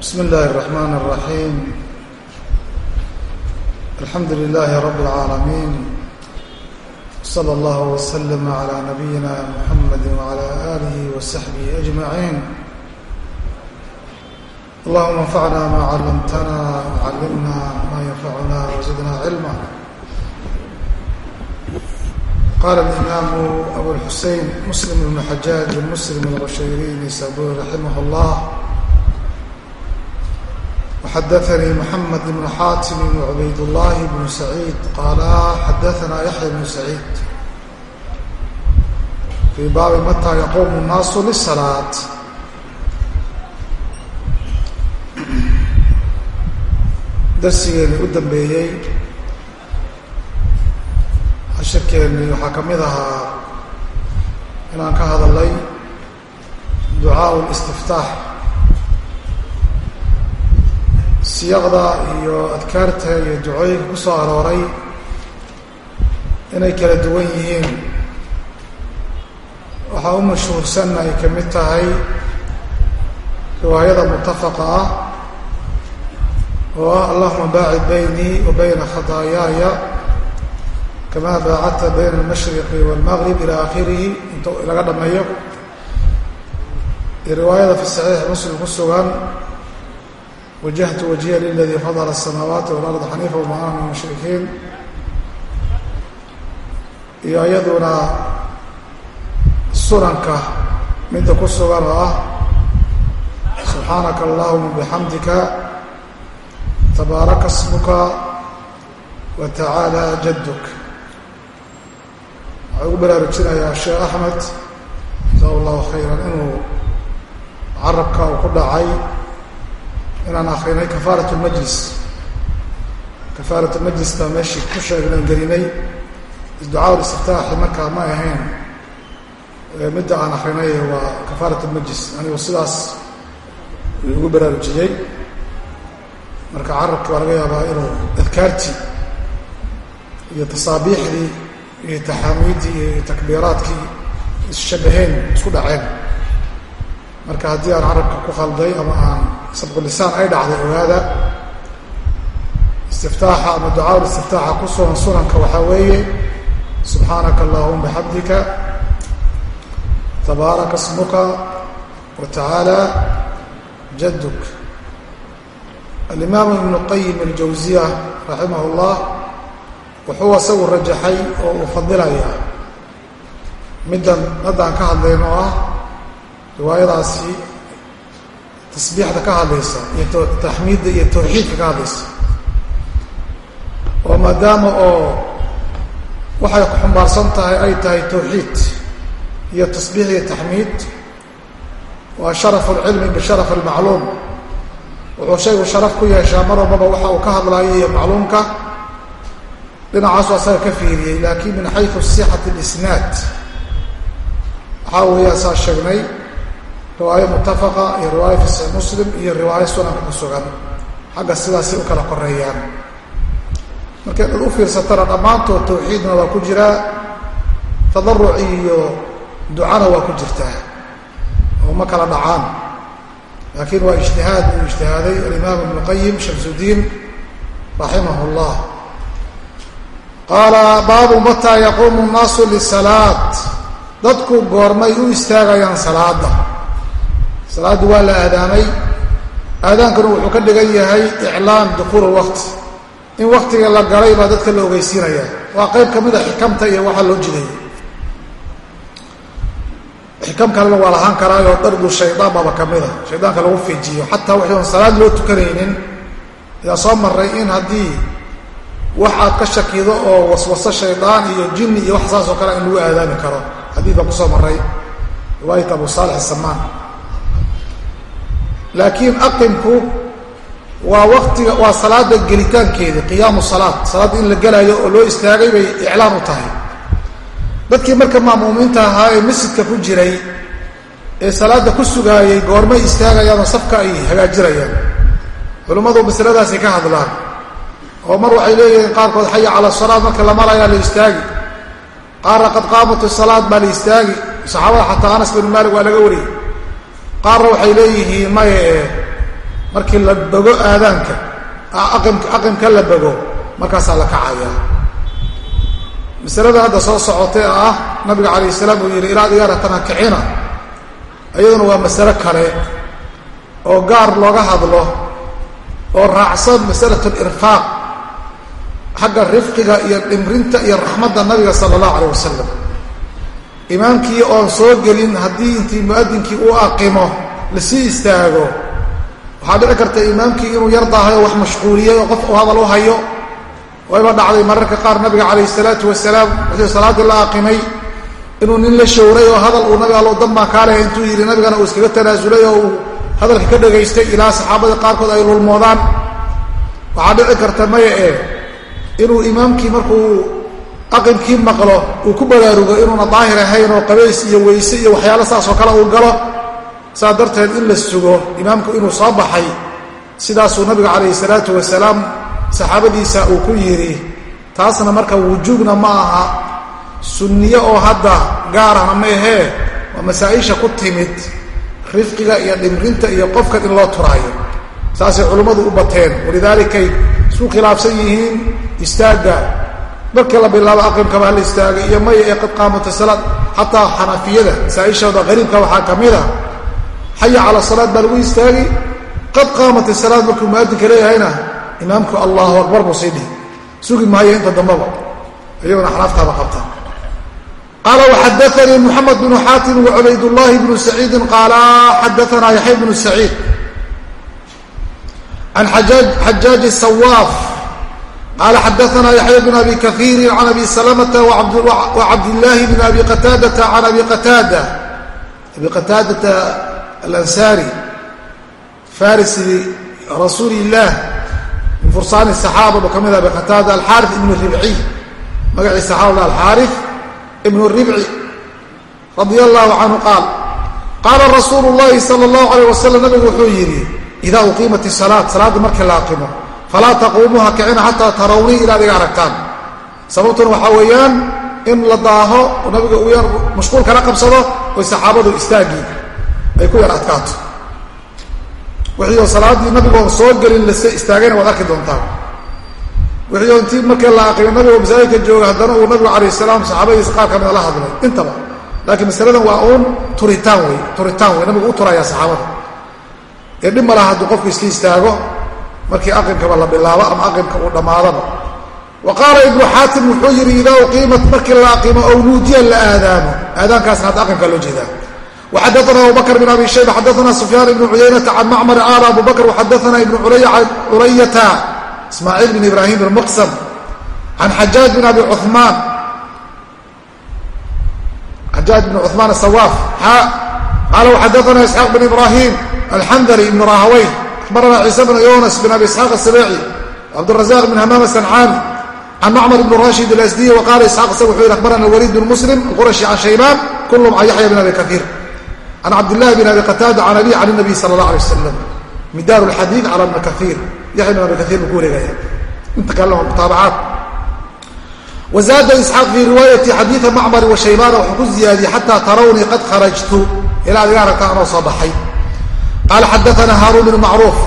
بسم الله الرحمن الرحيم الحمد لله رب العالمين صلى الله وسلم على نبينا محمد وعلى آله وصحبه أجمعين اللهم انفعنا ما علمتنا وعلمنا ما ينفعنا وزدنا علما قال الإمام أبو الحسين مسلم بن حجاج المسلم الغشيري نيسابوري رحمه الله وحدثني محمد بن حاتم وعبيد الله بن سعيد قالا حدثنا يحيى بن سعيد في باب متى يقوم الناس للصلاة darsigeeni u dambeeyey cashirkeeni waxaa ka mid ahaa inaan ka hadalay ducaaء الاstiftaax siyaqda iyo adkaarta iyo ducooyinka ku soo arooray inay kala duwan yihiin. Waxaa u mashhuursanna ay ka mid tahay riwaayada mutafaqa ah oo ah allahuma baacid baynii wa bayna khadaayaaya kamaa baacadta bayna almashriqi wاlmaqrib ila aakhirihi inta laga dhammeeyo. Iyo riwaayada fi saxiix muslim ku sugan wajahtu wajhiya liladii fadara asamaawaati walard xaniifa wama ana min mushrikiin iyo iyaduna sunanka midda ku sugan oo ah subxaanaka allahuma bixamdika tabaaraka smuka wa tacaala jaduk waxaa ugu baraarujinayaa sheekh axmed jaza allahu khayran inuu carabka uu ku dhacay inaan akrinay kafaarat lmajlis kafaarat lmajlis baa meeshii ku sheegnay gelinay ducaa istiftaaxi markaa ma ahayn. Midda aan akrinay waa kafaarat lmajlis anigu sidaas ugu baraarujiyey marka carabki waa laga yaabaa inuu adkaartii iyo tasaabiixdii iyo taxaamiiddii iyo takbiiraadkii isshabaheen isku dhaceen. Marka haddii aan carabka ku khalday ama aan sabqulisaan ay dhacday ogaada istiftaaxa ama ducaa istiftaaxa ku sugan sunanka waxaa weeye subxaanaka allahuma bixamdika tabaaraka smuka wa tacaala jaduk alimaam ibnu qayim aljawsiya raximah اllah wuxuu isagu rajaxay oo uu fadilaya. Middan haddaan ka hadlayn oo ah riwaayadaasi tasbiixda ka hadlaysa iyo taxmiidda iyo tawxiidka ka hadlaysa. Oo maadaama oo waxay ku xumbaarsan tahay ay tahay tawxiid iyo tasbiix iyo taxmiid waa sharafu اlcilmi bisharaf almacluum wuxuu shaygu sharaf ku yeeshaa mar walbaba waxa uu ka hadlaayo iyo macluumka. Dhinacaasu asaga ka fiiriyey laakiin min xayu sixat اlisnaad waxaa weeyaan saa sheegnay riwaayo mutafaqa iyo riwaayo fi saxiix muslim iyo riwaayo sunanka ku sugan xagga sidaasay u kala koreeyaan markay dad u fiirsatana dhammaantood tawxiidna waa ku jiraa tadaruc iyo ducana waa ku jirtaa oo ma kala dhacaan. Laakiin waa ijtihaad uu ijtihaaday alimaam ibnu qayim shamsudiin raximah اllah qaala baabu mataa yaquumu nnaasu lisalaat dadku goormay u istaagayaan salaada salaaddu waa la aadaamay. Aadaankuna wuxuu ka dhigan yahay iclaam dukuul waqti in waktiga la galay baa dadka la ogeysiinaya. Waa qayb ka mida xikamta iyo waxaa loo jiday xikam kalena waa lahaan karaayoo dardu shaydaan baaba ka mida shaydaanka lagu fiijiyo. Xataa oon salaad loo tukanaynin ayaa soo maray in haddii wax aad ka shakido oo waswaso shaydaan iyo jinni iyo wax saas oo kale in lagu aadaami karo. Xadiid baa ku soo maray riwaayat abu saalix asamaan laakiin aqimku waa waktiga waa salaada gelitaankeeda qiyaamu salaad salaadda in la gelaayo oo loo istaagay bay iclaan u tahay. Dadkii marka ma'muumiinta ahaa ee masjidka ku jiray ee salaadda ku sugaayey goormay istaagayaan oo safka ay hagaajirayaan. Culimmadu masaladaasay ka hadlaan. Oo mar waxay leeyihiin qaarkood xaya cala salaad marka la marayaa la istaagi. Qaarna qad qaamatu salaad baa la istaagi. Saxaabada xataa anas binu maalik waa laga wariyey qaarna waxay leeyihiin maye markii la bogo aadaanka aqimka la bogo markaasaa la kacayaa. Masalada hadda soo socotay ah nabiga calayh salaam uu yidhi ilaa diyaaratana kicina. Iyaduna waa masalo kale oo gaar looga hadlo oo raacsan masalat lirfaaq xagga rifqiga iyo dhimrinta iyo raxmadda nabiga sala allahu calayh wasalam imaamkii oon soo gelin haddii intii mu'adinkii uu aqimo la sii istaago. Waxaa dhici karta imaamkii inuu yar daahayo wax mashquuliyey oo qof uu hadal u hayo wayba dhacday. Mararka qaar nabiga calayhi salaatu wasalaam wixii salaaddii la aqimay inuu nin la showray oo hadal uu nabiga allow danbaan kaa lehay intuu yidhi nabigana uu iskaga tanaasulay oo uu hadalka ka dhagaystay ilaa saxaabadii qaarkood ay lulmoodaan. Waxaa dhici karta maya ee inuu imaamkii markuu aqimkii maqlo uu ku baraarugo inuuna daahir ahayn oo qabays iyo weyse iyo waxyaalo saasoo kale uu galo saas darteed in la sugo imaamku inuu soo baxay sidaasuu nabiga calayhi salaatu wasalaam saxaabadiisa uu ku yidhi taasna marka wujuubna ma aha sunniye oo hadda gaarana ma ahee waa masaa-isha ku timid rifqiga iyo dhimrinta iyo qofkan in loo turaayo. Saasay culummadu u bateen walidaalikay isku khilaafsan yihiin istaagga markii la bilaabo aqimkaba hala istaagay iyo maya ee qad qaamata salaad xataa xanafiyada masaa-ishooda qariibka waxaa ka mid a xaya cala salaad baa lagu istaagi qad qaamat salaad markuu muadinka leeyahayna imaamku allahu akbar buu sii dhihi sugi maayo inta dambaba iyaguna xanaaftaaba qabta qaala waxadaanii muxamed bnu xaatim wacubaydullahi bnu saciidin qaala xadaanaa yaxya bnu saciid can xajaaji sawaaf qaala xadaanaa yaxya bn abi kaiirin can abi salamata wacabdillaahi bn abi qataadata can abi qataada abi qataadata alansaari farisi rasuuli illaah min fursaani saxaaba buu ka mid ah abi qataada alxaari ibnu ribciy magaciisa xawla alxaari ibnu ribci radia allahu canhu qaal qaala rasuulu llahi sala allahu alayh wasalam nabigu wuxuu yidhi idaa uqiimat isalaat salaadda markii la aqimo falaa taquumuuha kicina xataa tarawnii ilaad iga aragtaan sababtuna waxaa weeyaan in la daaho nabiga uu yar mashquul kala qabsado oy saxaabadu istaagii ay ku yar adkaato wixii salaaddii nabigoon soo gelin lase istaagayna waad arki doontaan wixii oo intii markii la aqimay nabigoo masaajidka jooga haddana uu nabigu calayh salaam saxaabadiisa qaar ka mida la hadlay intaba laakiin masaladan waa uun turitaan wey turitaan wey nabigu u turayaa saxaabada ee dhib ma laha hadduu qofku iska istaago markii aqimkaba la bilaabo ama aqimka uu dhammaadaba. Wa qaala ibnu xaatim wuxuu yidhi idaa uqiimat markii la aqimo ow nuudiya la aadaamo. Aadaankaasna hadda aqimka loo jeedaa. Waxadaana abu bakr bn abi shayba xadaana sufyaan ibnu cuyaynata can macmar qaala abu bakr waxadaana ibnu culayata ismaaciil bn ibrahim bn muqsam can xajaaj bn abi cumaan xajaaj bn cuثmaan asawaaf qaala waxadaana isxaaq bn ibrahim alxandali ibn rahaweyn abarana ciise bn yunas bn abi isxaaq asabeeci cabdrazaq bn hamaam asancaani can macmar ibn rashid alasdiy waqaala isxaaq isaga wuxuu yihi abarana waliid bn muslim alqurashi can shaybaan kulum can yaxya bn abi kaiir can cabdillahi bn abi qataada can abi can nabiy sala allah alay wasalam midaar lxadiid cala ibni kaiir yaxya bn abi kaiir buu ku wareegaya inta kalena waa mutaabacaad wazaada isxaaq fii riwaayati xadiida macmar wa shaybaana wuxuu ku ziyaadiyey xataa tarawnii qad kharajtu ilaa ad iga aragtaan anoo soo baxay qaala xadaana haaruun bnu macruuf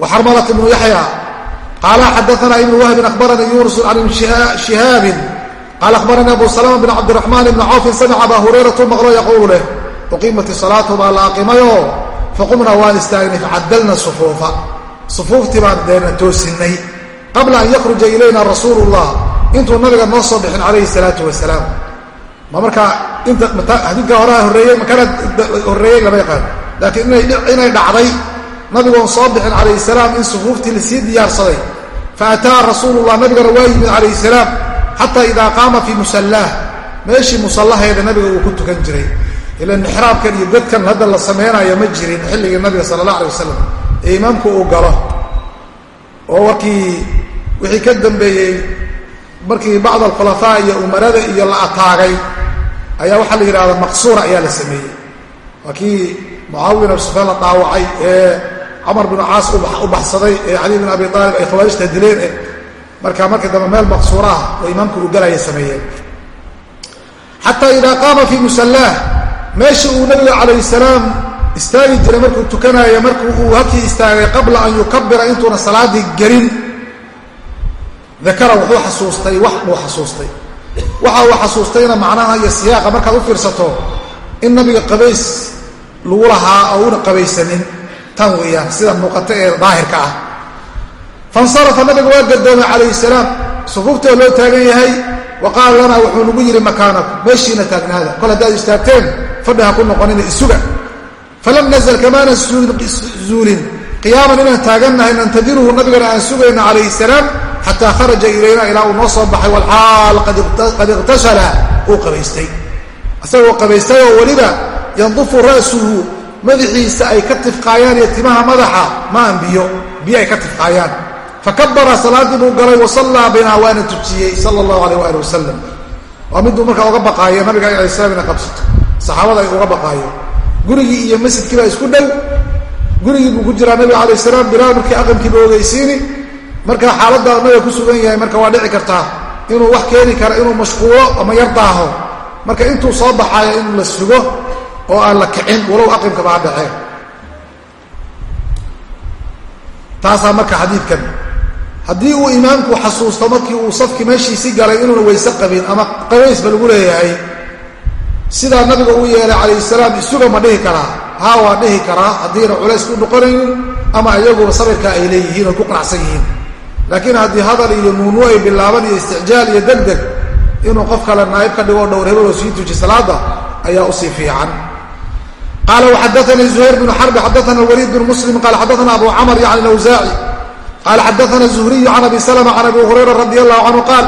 wa xarmalat ibnu yaxya qaala xadaana ibnu wahbin akhbaranii yunus can ibn shihaabin qaala akhbaranii abu salama bn cabdiraxmaan ibni cawfin samica abaa hurayratu maqlo yaquulu leh uqiimat salaatu baa la aqimayoo faqumnaa waan istaagnay facadalna sufuufa sufuuftii baan deena toosinay qabla an yakhruja ilayna rasuulu llah intuu nabiga noo soo bixin calayhi salaatu wasalaam ma markaa inta xadiidka horaa horreeyey makana horreeyey lama yaqaan laakiin inay dhacday nabigoon soo bixin calayhi salaam in sufuuftii la sii diyaarsaday. Fa ataa rasuulullah nabigana waa yimid calayhi salaam xataa idaa qaama fii musallaah. Meeshii musallaheeda nabiga uu ku tukan jiray. Ilan mixraabkan iyo dadkan hadda la samaynayo ma jirin xilligii nabiga sala allah alay wasalam ee imaamku uu galo. Oo warkii wixii ka dambeeyey markii bacd alkhulafaa iyo umarada iyo la ataagay ayaa waxaa la yidhahda maqsuura ayaa la sameeyey. Waa kii abi sufyaan la dhaawacay ee camar binu caas u baxsaday ee cali bin abi aalib ay khawaarijta dileen eh marka markii dambe meel maqsuura ah oo imaamku uu galaya sameeyeen. Xataa idaa qaama fii musallaah meesha uu nabiga calayh salaam istaagi jiray markuu tukanaayo markuu uu halkii istaagay qabla an yukabira intuuna salaadii gelin dakara wuxuu xasuustay wax buu xasuustay. Waxa uu xasuustayna macnaha iyo siyaaqa markaad u fiirsato in nabiga qabays lagu lahaa oo una qabaysanin. Tan weeyaan sida muuqata ee daahirka ah. Fansarafa nabiga waa gadoomay calayhi salaam. Sufuufta loo taagan yahay wa qaala lanaa wuxuu nagu yidhi makaanaku meeshiina taagnaada kol haddaad istaagteen fadhi ha ku noqonina isuga. Falam nazl kamaana zuulin qiyaaman inaan taagannahay nantadiruhu nabigana aan sugayna calayhi salaam xataa kharaja ilayna ilaa uu noo soo baxay walxaal qad iqtashala. Uu qabaystay. Isagoo qabaystay oo weliba yandufu ra'suhu madaxiisa ay ka tifqaayaan iyo timaha madaxa ma aan biyo ay ka tifqaayaan. Fakabara salaadii buu galay wasallaa binaa waana tujiyey sala allahu alayh waali wasalam waa miduu markaa uga baqaayo nabiga alay slam ina qabsato. Saxaabada ay uga baqaayo. Gurigii iyo masjidkii baa isku dhow. Gurigii buu ku jiraa nabiga alayh salaam bilaal markii aqalkiiba ogeysiini. Markaa xaaladda nabiga ku sugan yahay marka waa dhici kartaa inuu wax keeni kara inuu mashquulo ama yar daaho. Marka intuu soo baxaayo in la sugo oo aan la kicin walow aqimkaba ha dhaceen taasaa marka xadiidkan. Haddii uu imaamku xasuusto markii uu safkii meeshiisii galay inuuna weyse qabin ama qabaysba lagu leeyahay sidaa nabiga uu yeelay calayhi salaam isuga ma dhihi karaa. Haa waa dhihi karaa. Haddiina culays ku noqonaynin ama iyaguba sabirka ay leeyihiin oy ku qanacsan yihiin. Laakiin haddii hadal iyo nuunu ay bilaaban iyo isticjaal iyo deg deg inuu qof kale naa'ib ka dhigo dhowr hebeloo sii tuji salaada ayaa u sii fiican qaala waxadaanii zuhayr bnu xarbi xadaana waliid bnu muslim qaala xadaana abu camr yani awsaaci qaala xadaana zuhriyu can abi salma can abi hurayra radi allahu canhu qaal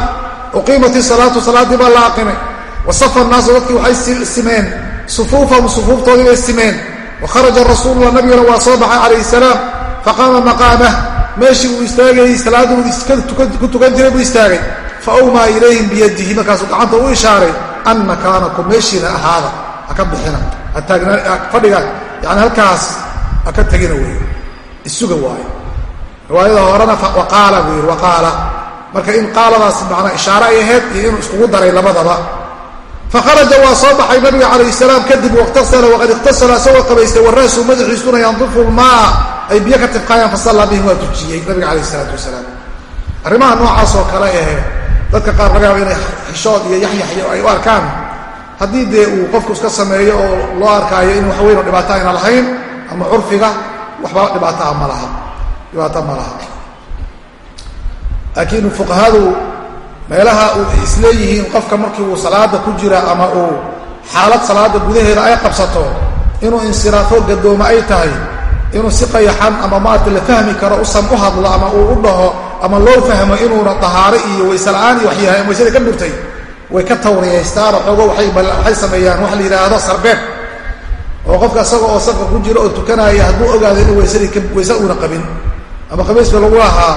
uqiimat isalaatu salaaddii baa la aqimay wasafa naasu dadkii waxay simeen sufuufahum sufuuftoodii bay simeen wakharaja rasuulula nabigana waa soo baxay calayhi salaam faqaama maqaamah meeshii uu istaagayey salaaddu ku tukan jiray buu istaagay fa awmaa ilayhim biyadihi markaasuu gacanta u ishaaray an makaanakum meeshiina ahaada haka bixina. Fadhiga yani halkaas haka tegina wey isuga waayo. Riwaayada horena waqaala buu yidhi waqaala marka in qaaladaas macnaa ishaare ay ahayd iyo inuu iskugu daray labadaba. Fakharaja waa soo baxay nabiga calayhi salaam kadib wakhtasala waqad ikhtasala isagoo qabaystay wara'su madaxiisuna yandifu lmaa ay biyo ka tifqaayaan fasallaa bihim waa tujiyey nabiga calayhi isalaatu wasalaam. Arrimaha noocaas oo kale ahe dadka qaar laga yaaba inay xishood iyo yaxyaxyo ay u arkaan haddii dee uu qofku iska sameeyo oo loo arkaayo in waxweyn oo dhibaato ayna lahayn ama curfiga waxba dhibaataa ma laha. Dhibaato ma laha. Laakiin fuqahadu meelaha isleeyihiin qofka markii uu salaada ku jira ama uu xaalad salaada gudaheeda ay qabsato inuu insiraafo gadooma ay tahay inuu si qayaxan ama maarata la fahmi karo usan u hadlo ama uu u dhaho ama loo fahmo inuuna dahaaro iyo waysela'aan iyo waxyahay waysada ka dhurtay way ka tawriyaystaan oo xoogo waxay sameeyaan wax la yidhaahdo sarbeeb. Oo qofka isaga oo safka ku jira oo tukanaya hadduu ogaado inuu waysadii wayse uuna qabin. Ama qabaysba lagu lahaa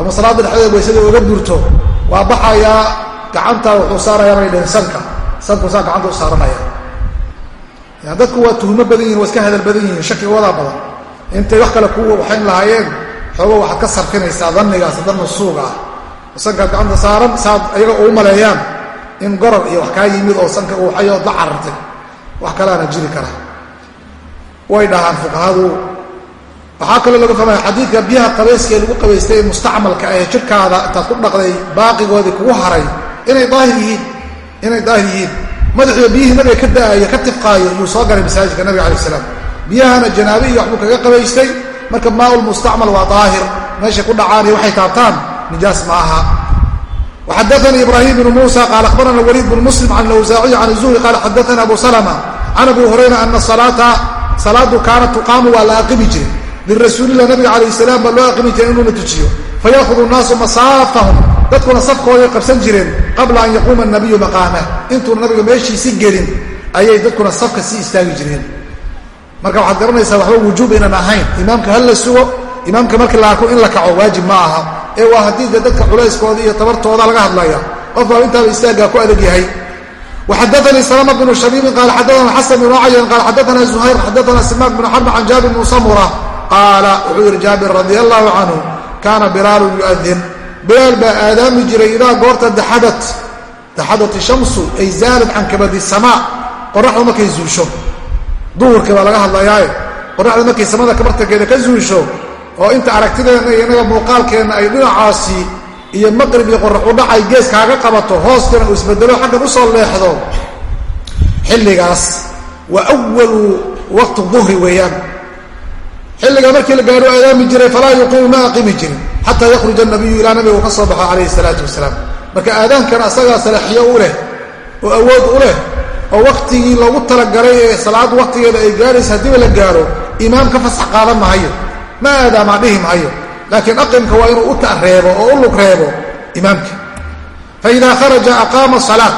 ama salaada dhexdeeda waysadii uga burto waa baxayaa gacanta wuxuu saarayaa bay dhaheen sanka. Sanku saa gacanta u saaranaya. Dadku waa tuhmo badan yihiin waa iska hadal badan yihiin shakiga wadaa badan. Intay wax kale ku waxayn lahaayeen xoogo waxaad ka sarfinaysaa dannigaas danna suuga ah sankaad gacanta saaran saad ayaga uu maleeyaan in goror iyo wax kaa yimid oo sanka uu waxayood la carartay wax kalaana jiri kara. Way dhahaan fuqahadu. Waxaa kaloo laga fahmaya xadiidka biyaha qabayskee lagu qabaystay mustacmalka ahee jirkaada intaad ku dhaqday baaqigoodii kugu haray. Inay daahir yihiin inay daahir yihiin. Madaxiiba biyihii nabiga ka da'ayo ka tifqaayo yuu soo galay masaajidka nabiga alai salaam. Biyahana janaabe iyo waxbuu kaga qabaystay. Marka maaul mustacmal waa daahir. Meeshay ku dhacaan iyo waxay taabtaan nijaas ma aha وxadثnي ibrahim بن muسى qال aخbarana wlيd بن mسلم عن اwزاaعي عن الزهري qال xadثna abu سلمة عن abi هurayra أna salaadu kaanat tuqaamu waa la aqimi jiray lirasuulilah nabiga calayh salaam baa loo aqimi jiray inuuna tujiyo fayaakhudu nnaasu masaafahum dadkuna safkooday qabsan jireen qabla an yaquuma nabiyu maqaamah intuuna nabiga meeshiisi gelin ayay dadkuna safka sii istaagi jireen marka waxaad garanaysaa waxba wujuub inaan ahayn imaamka hal la sugo imaamka markii la arko in la kaco waajib ma aha ee waa haddii de dadka culayskooda iyo tabartooda laga hadlaya qofbaa intaaba istaaggaa ku adag yahay. Waxadaanii salama bnu shabiibin qaala xadaana xasan bnu cayan qaala xadaana zuhayr xadaana simaaq bnu xarb can jaabir bnu samura qaala wuxuu yidhi jaabir radia allaahu canhu kaana bilaalun yu'adin bilaal baa aadaami jiray idaa goorta daxadat daxadat ishamsu ay zaalad can kabadi samaa qoraxda markay zuusho. Duhurka baa laga hadlayaaye qoraxda markay samada kabartankeeda ka zuusho oo inta aragtideenna iyo inaga muuqaalkeenna ay dhinacaasi iyo maqrib iyo qoraxudhacay gees kaaga qabato hoostana uu isbedelo xaggan u soo leexdo. Xilligaas waa awalu waqti duhri weeyaan. Xilliga markii la gaadho aadaami jiray falaa yuqiimu ma aqimi jirin xataa yakhruja nabiyu ilaa nabiga uu ka soo baxo calayhi salaatu wasalaam. Marka aadaankan asagaa salaaxiyo u leh oo awood u leh oo waktigii loogu talagalay ee salaad waktigeeda ay gaaraysa haddiiba la gaaro imaam ka fasax qaadan mahayo ma aadaamaa dhihi mahayo laakiin aqimka waa inuu u tareebo oo u lug reebo imaamka faida kharaja aqaama salaa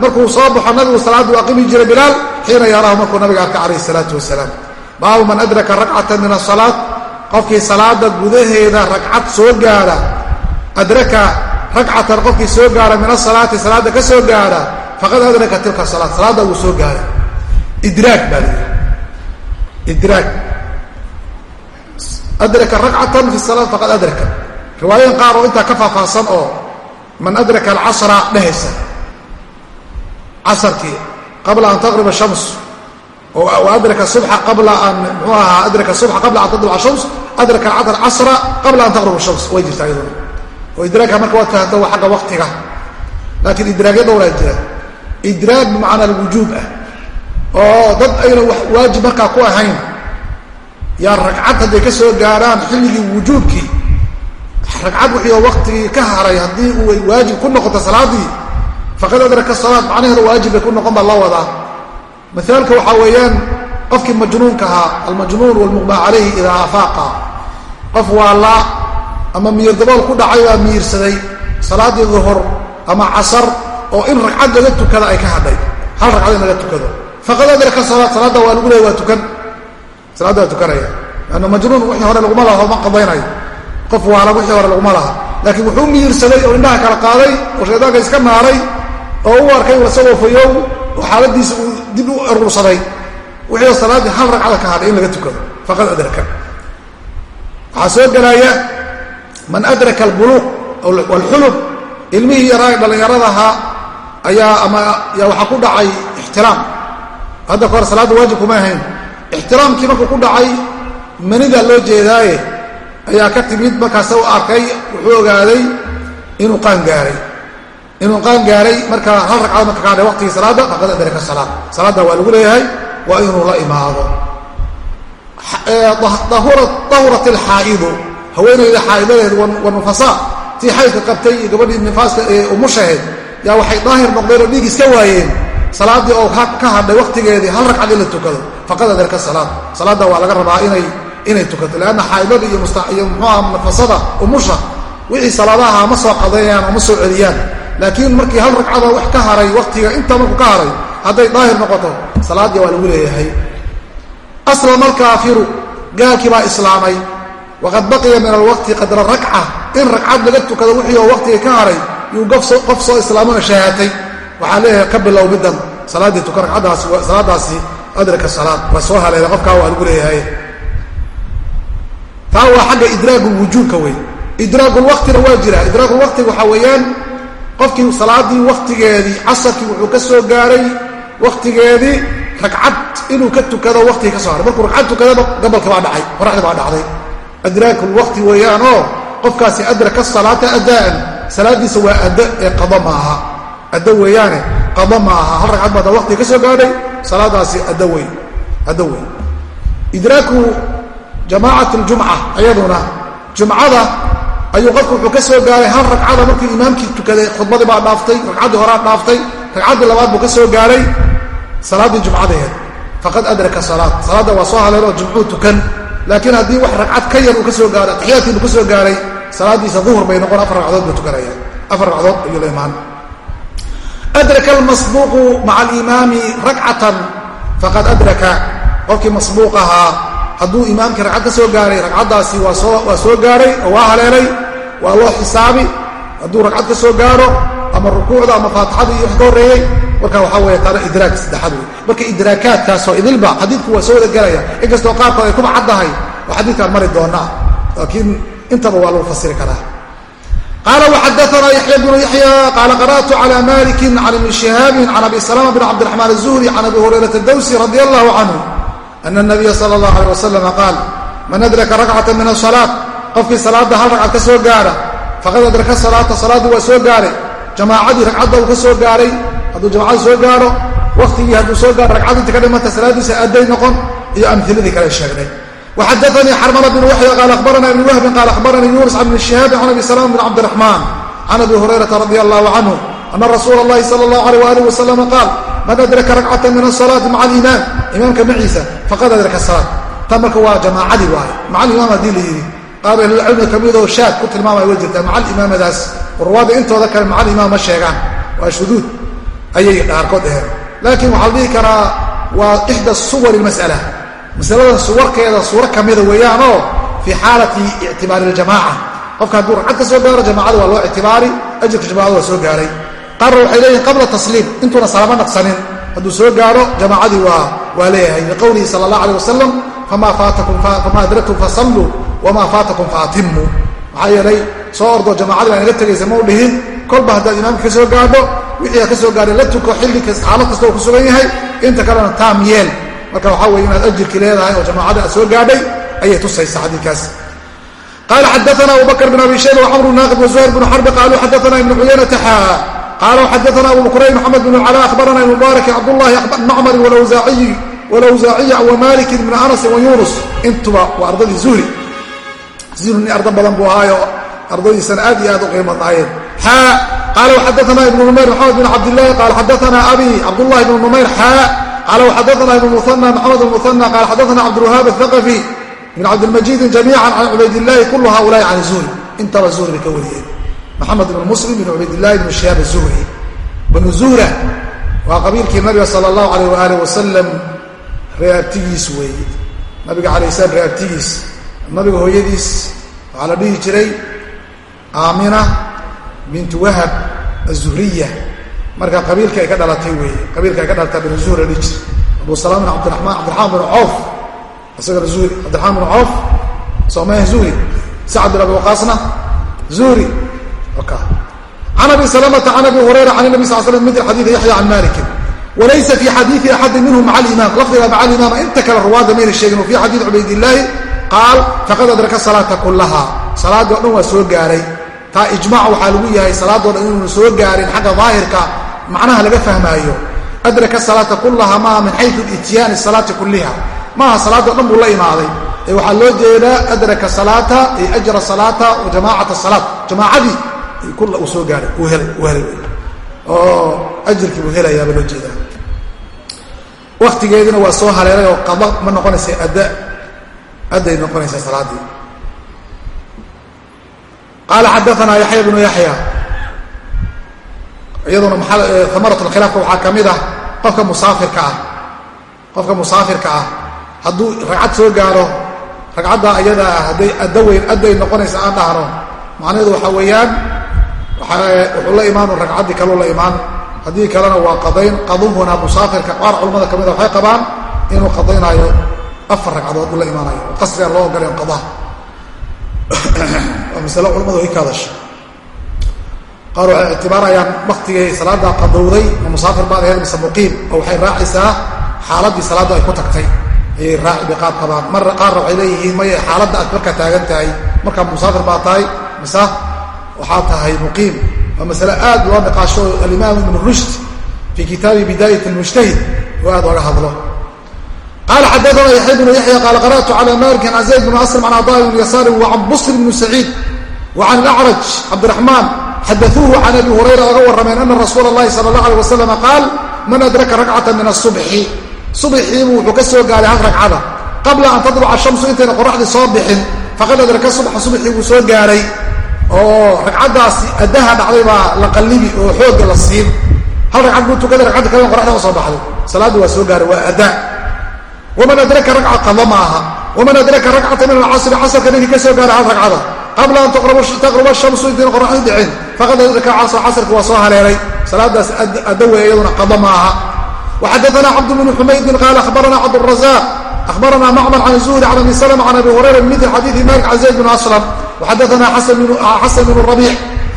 markuu soo baxo nabigu salaaddu aqimi jiray bilaal xiina yaraahu markuu nabiga arka calayh salaatu wasalaam baabu man adraka rakcatan min asalaat qofkii salaada gudaheeda ragcad soo gaara adraka ragcatan qofkii soo gaara min asalaati salaadda ka soo gaara faqad adraka tilka salaat salaadda wuu soo gaara idraag baa la yidhi idraag adraka rakcatan fi salaat faqad adraka riwaayadan qaar oo intaa ka faahfaahsan oo man adraka alcasra dhehaysa casarkii qabla an taqriba shams adraka subxa qabla an mxuu ahaa adraka subxa qabla an tadluca shams adraka alcasr casra qabla an taqruba shams way jirtaa iyaduna oo idraagka marka waad fahamta waa xagga waktiga laakiin idraagya dhowraa jira idraag bimacnaa alwujuub ah oo dad ayna waajib markaa ku ahayn yaa ragcad hadday ka soo gaarhaan xilligii wujuubkii. Ragcad wixii waktigii ka haray haddii uu waajib ku noqoto salaadii faqad adraka salaad macnaheeda waajib bay ku noqon baa loo wadaa. Maalka waxaa weeyaan qofkii majnuunka ahaa almajnuun walmuqmaa calayhi idaa afaaqa. Qof waallaa ama miir dabool ku dhacay baa miirsaday salaaddii duhur ama casar oo in ragcad laga tukada ay ka hadhay. Hal ragcad in laga tukado. Faqad adraka salaad salaadda waa lagu leey waa tukan salaadda waa tukanaya. Lanna majnuun wixii hore laguma laha ma qadaynayo qof waala wixii hore laguma laha. Laakiin wuxuu miirsaday oo indhaha kala qaaday oo shaydaanka iska naaray oo u arkay isagoo fayow oo xaaladiisa uu dib u urursaday wixii salaaddii hal ragcada ka hadhay in laga tukado. Faqad adraka. Waxaa soo gelaya man adraka albuluuq walxulub ilmihii yaraa dhallinyaradahaa ayaa ama waxaa ku dhacay ixtiraam. Hadda ka hor salaadda waajib kuma ahayn ixtiraamkii markuu ku dhacay manida loo jeedaaye ayaa ka timid markaase u arkay wuxuu ogaaday inuu qaan gaaray. Inuu qaan gaaray marka hal ragcada marka ka hadhay waqtigii salaadda faqad adraka salaad. Salaadda waa lagu leeyahay waa inuu la imaado. Dahurat alxaa'idu haweenayda xaa'idadeed wanufasa tii xaydka qabtay iyo gabadhii nifaaska ee umushaheed yaa waxay daahir noqdeen oo dhiig iska waayeen. Salaaddii oo ka hadhay waqtigeedii hal ragcad in la tukado faqad adraka salaad. Salaadda waa laga rabaa inay tukato leanna xaaidada iyo muxuuaha nafasada umusha wixii salaadaha ma soo qadeeyaan oo ma soo celiyaan. Laakiin markii hal ragcada wax ka haray waqtiga intaa markuu ka haray hadday daahir noqoto salaaddii waa lagu leeyahay. Aslama alkaafiru gaalkii baa islaamay. Waqad baqiya min alwaqti qadra rakca in ragcad laga tukado wixii oo waqtiga ka haray yuu qof soo islaamona shahaatay. Waxaa leeyahay ka bilow adraka salaad waa soo haleela qofkaa waa lagu leeyahay. Taa waa xagga idraagulwujuubka wey idraagulwaqtina waa jira. Idraagulwaqtiga waxaa weeyaan qofkii salaaddii waktigeedii casarkii wuxuu ka soo gaaray waktigeedii ragcad inuu ka tukado waqtigii ka soo haray markuu ragcad tukadaba gabalka baa dhacay qoraxda baa dhacday. Idraakulwaqti weeyaan oo qofkaasi adraka salaata adaan salaaddiisa waa addo ee qado maaha addo weeyaane qado ma aha. Hal ragcad baada waqtiga ka soo gaadhay salaadaasi addo wey addo wey idraaku jamaacat ljumca ayaduna jumcada ayuu qofku wuxuu ka soo gaaray hal ragcada markuu imaamkii tukaday khudbadii baa dhaaftay ragcaddii horaa dhaaftay ragcaddii labaad buu ka soo gaaray salaaddii jumcadeed faqad adraka salaad. Salaadda waa soo haleeloo jumcuu tukan. Laakiin haddii wax ragcad ka yar uu ka soo gaaro taxiyaadkii buu ka soo gaaray salaaddiisa duhur bay noqon afar ragcadood buu tukanaya afar ragcadood ayuu la imaan adraka almasbuuqu maca alimaami rakcatan faqad adraka qofkii masbuuq ahaa hadduu imaamkii ragcad ka soo gaaray ragcaddaasi waa soo gaaray oo waa haleelay waa loo xisaabi hadduu ragcad ka soo gaaro ama rukuucda ama faatixadii iyo wax ka horreeyey marka waxaa weeye taana idraag saddexaad wey marka idraakaadkaasoo idilba xadiidku waa soo wada gelaya inkastoo qaarkood ay kuba qaala waxadaanaa yaxya bnu yaxya qaala qara'tu cala malikin can ibni shihaabin can abi salama bn cabdiraxmaan azuhri can abi hurayrata dawsi radi allahu canhu ana nabiya sala allahu alay wasalama qaal man adraka rakcata min asalaat qofkii salaadda hal ragcad ka soo gaara faqad adraka salaata salaaddii waa soo gaaray jamaacadii ragcadda uu ka soo gaaray hadduu jamacada soo gaaro wakhtigii hadduu soo gaaro ragcad inta ka dhimanta salaaddiisa adday noqon iyo amhiladii kale sheegnay waxadaanii xarmana bn waxya qaal akhbarana ibn wahbin qaal akhbaranii yuunus can ibni shihaabin can abi salama bn cabdiraxmaan can abi hurayrata radi allahu canhu ana rasuula اllahi sala اllahu alيh waalih wasalama qaal man adraka rakcata min asalaati maca alimaam imaamka maciisa faqad adraka salaat tan marka waa jamaacadii waaye maca alimaam haddii la yidhi qaar ahlulcilmi kamidoo shaad ku tilmaamaya way jirtaa maca alimaamadaas ruwaadda intooda kale maca alimaam ma sheegaan waa shuduud ayay qaarkood dheheen laakiin waxaa la dhihi karaa waa ixda suwar mas'ala masaladan suwarkeeda suuro kamida weeyaanoo fii xaalati ictibaari iljamaaca qofka hadduu ragcad ka soo gaaro jamaacada waa loo ictibaari ajirka jamacada waa soo gaaray. Qaarna waxay leeyihiin qabla tasliim intuuna salaamo naqsanin. Hadduu soo gaaro jamaacadii waa leeyahay. Liqowlihi sala allah aleh wasalam famaa adraktum fasalluu wamaa faatakum faatimmuu maxaa yeelay soo ordo jamaacadii baa inaga tegaysa ma u dhihin kolba haddaad imaamka ka soo gaadho wixii a ka soo gaadhay la tuko xilli xaalad kasta uu ku sugan yahay inta kalena taam yeel marka waxaa weye inaad ajirkii leedahay oo jamaacada aad soo gaadhay ayay tusaysaa xadiikaas qaala xadaana abu bakr bn abi shayba wcamru naaqib wazuhayr bnu xarbi qaaluu xadaana ibnu cuyaynata qaala xadaana abu bukrayr maxamed bn cala akhbarana ibn mubaaraki cabdullahi macmari walawsaaciyi wamalikin bn anasin wayunus intuba waa ardadii zuhri. Zuhri nin arda badan buu ahaayo ardadiisana aad iyo aad u qiimo badnaayeen xaa qaala xadaana ibnu numayr maxamed bn cabdillahi qaala xadaana abi cabdullahi bn numayr xaa qaala xadaana ibn muana maxamed bn muana qaala xadaana cabdulwahaab athaqafi min cabdilmajiidin jamiican can cubaydillaahi kullu haulaai can zuhri intaba zuhri bay ka wariyeen maxamed ibn muslim bin cubaydillahi ibn shihaab zuhri banu zuhra waa qabiilkii nabiga sala allahu alayh waalih wasalam reeabtigiis weeye nabiga alay slam reeabtigiis nabiga hooyadiis waxaa la dhihi jiray aamina bintu wahab azuhriya marka qabiilka ay ka dhalatay weeye qabiilka ay ka dhalatay binu zuhri la dhihi jiray abu salaam bin abdiramaan cabdiraxmaan bin cawf isagana zuhri cabdiraxmaan bin cawf soomaya zuhri sacad bin abi waqaasna zuhri. Can abi salamata can abi hurayra can nabi sal slam mil xadiidi yaxya can malikin walaysa fii xadiidi axadin minhum maca alimaam lafdiga maca alimaama inta kale ruwaadda mayna sheegin wa fii xadiidi cubaydillaahi qaal faqad adraka salaata kullaha. Salaadii o dhan waa soo gaaray. Taa ijmac waxaa lagu yahay salaadoo dhan inuuna soo gaarin xagga daahirka macnaha laga fahmaayo adraka salaata kullaha maa min xayu ityaani salaati kulliha. Maaha salaadoo dhan buu la imaaday. Ee waxaa loo jeedaa adraka salaata ay ajra salaata wa jamaacata salaat. Jamaacadii kulla uu soo gaaray uu helay uu helay. Oo ajirkii buu helayaaba loo jeedaa. Waktigeediina waa soo haleelay oo qada ma noqonaysa adda. Adday noqonaysaa salaaddii qaala xadaanaa yaxya bnu yaxya iyaduna amarat lkhilaafka waxaa ka mid ah qofka musaafirka ah. Qofka musaafirka ah. Hadduu ragcad soo gaaro ragcadda ayadaa ah hadday adda weyn adday noqonaysa aan dhahno macnaheedu waxaa weeyaan wuxuu la imaanu ragcaddii kaluu la imaan. Haddii kalena waa qadayn qaduhuna musaafirka qaar culamada ka mida waxay qabaan inuu qadaynaayo afar ragcadood uu la imaanayo. Oo qasrigaan loo ogoleen qadaa. Waa masale culamadu ay ka hadasha qaar waxay ictibaarayaan waktigay salaaddaa qadowday musaafir baad ahayd mise muqiim oo waxay raacaysaa xaaladdii salaadda ay ku tagtay. Ayay raaci bay qaar qabaan. Mar qaarna waxay leeyihiin maya xaaladda aad markaa taagan tahay markaa musaafir baa tahay mise waxaa tahay muqiim. Waa masale aad loo niqaasho alimaam ibn rushd fii kitaabi bidaayat lmujtahid oo aad oga hadlo. Qaala xadaana yaxya bnu yaxya qaala qara'tu cala malikin can zayd bn aslam can cadaa bn yasaarin wa can busr bni saciid wa can alacraj cabdiraxmaan xadauuhu can abi hurayra oga warrameen ana rasuula اllahi sala اllah alيh wasalam qaal man adraka rakcata min asubxi subxiibuu wuxuu ka soo gaaray hal ragcada qabla an tadluca shamsu intayna qoraxdii soo bixin faqad adraka subxa subxii buu soo gaaray oo ragcaddaasi addaha dhacday baa la qallibi oo xoogga la siin hal ragcad buu tukaday ragcadda kalena qoraxda u soo baxday salaaddii waa soo gaaray waa addaa waman adraka ragca qada ma aha waman adraka rakcata min alcasri casrka ninkii ka soo gaaray hal ragcada qabla an taqruba shamsu intayna qoraxdu dhicin faqad adraka casr casrka waa soo haleelay salaadaas adda wey iyaduna qada ma aha وxadثna cبد بن حmaydin qال أخbarna cبدالرزاq أخbarna mcmر عن زهري عن أبي سلم عن أبي هريرة بmثل xadيiث mالك عن زيد بن أسلم وxadثna xسن بن الربيع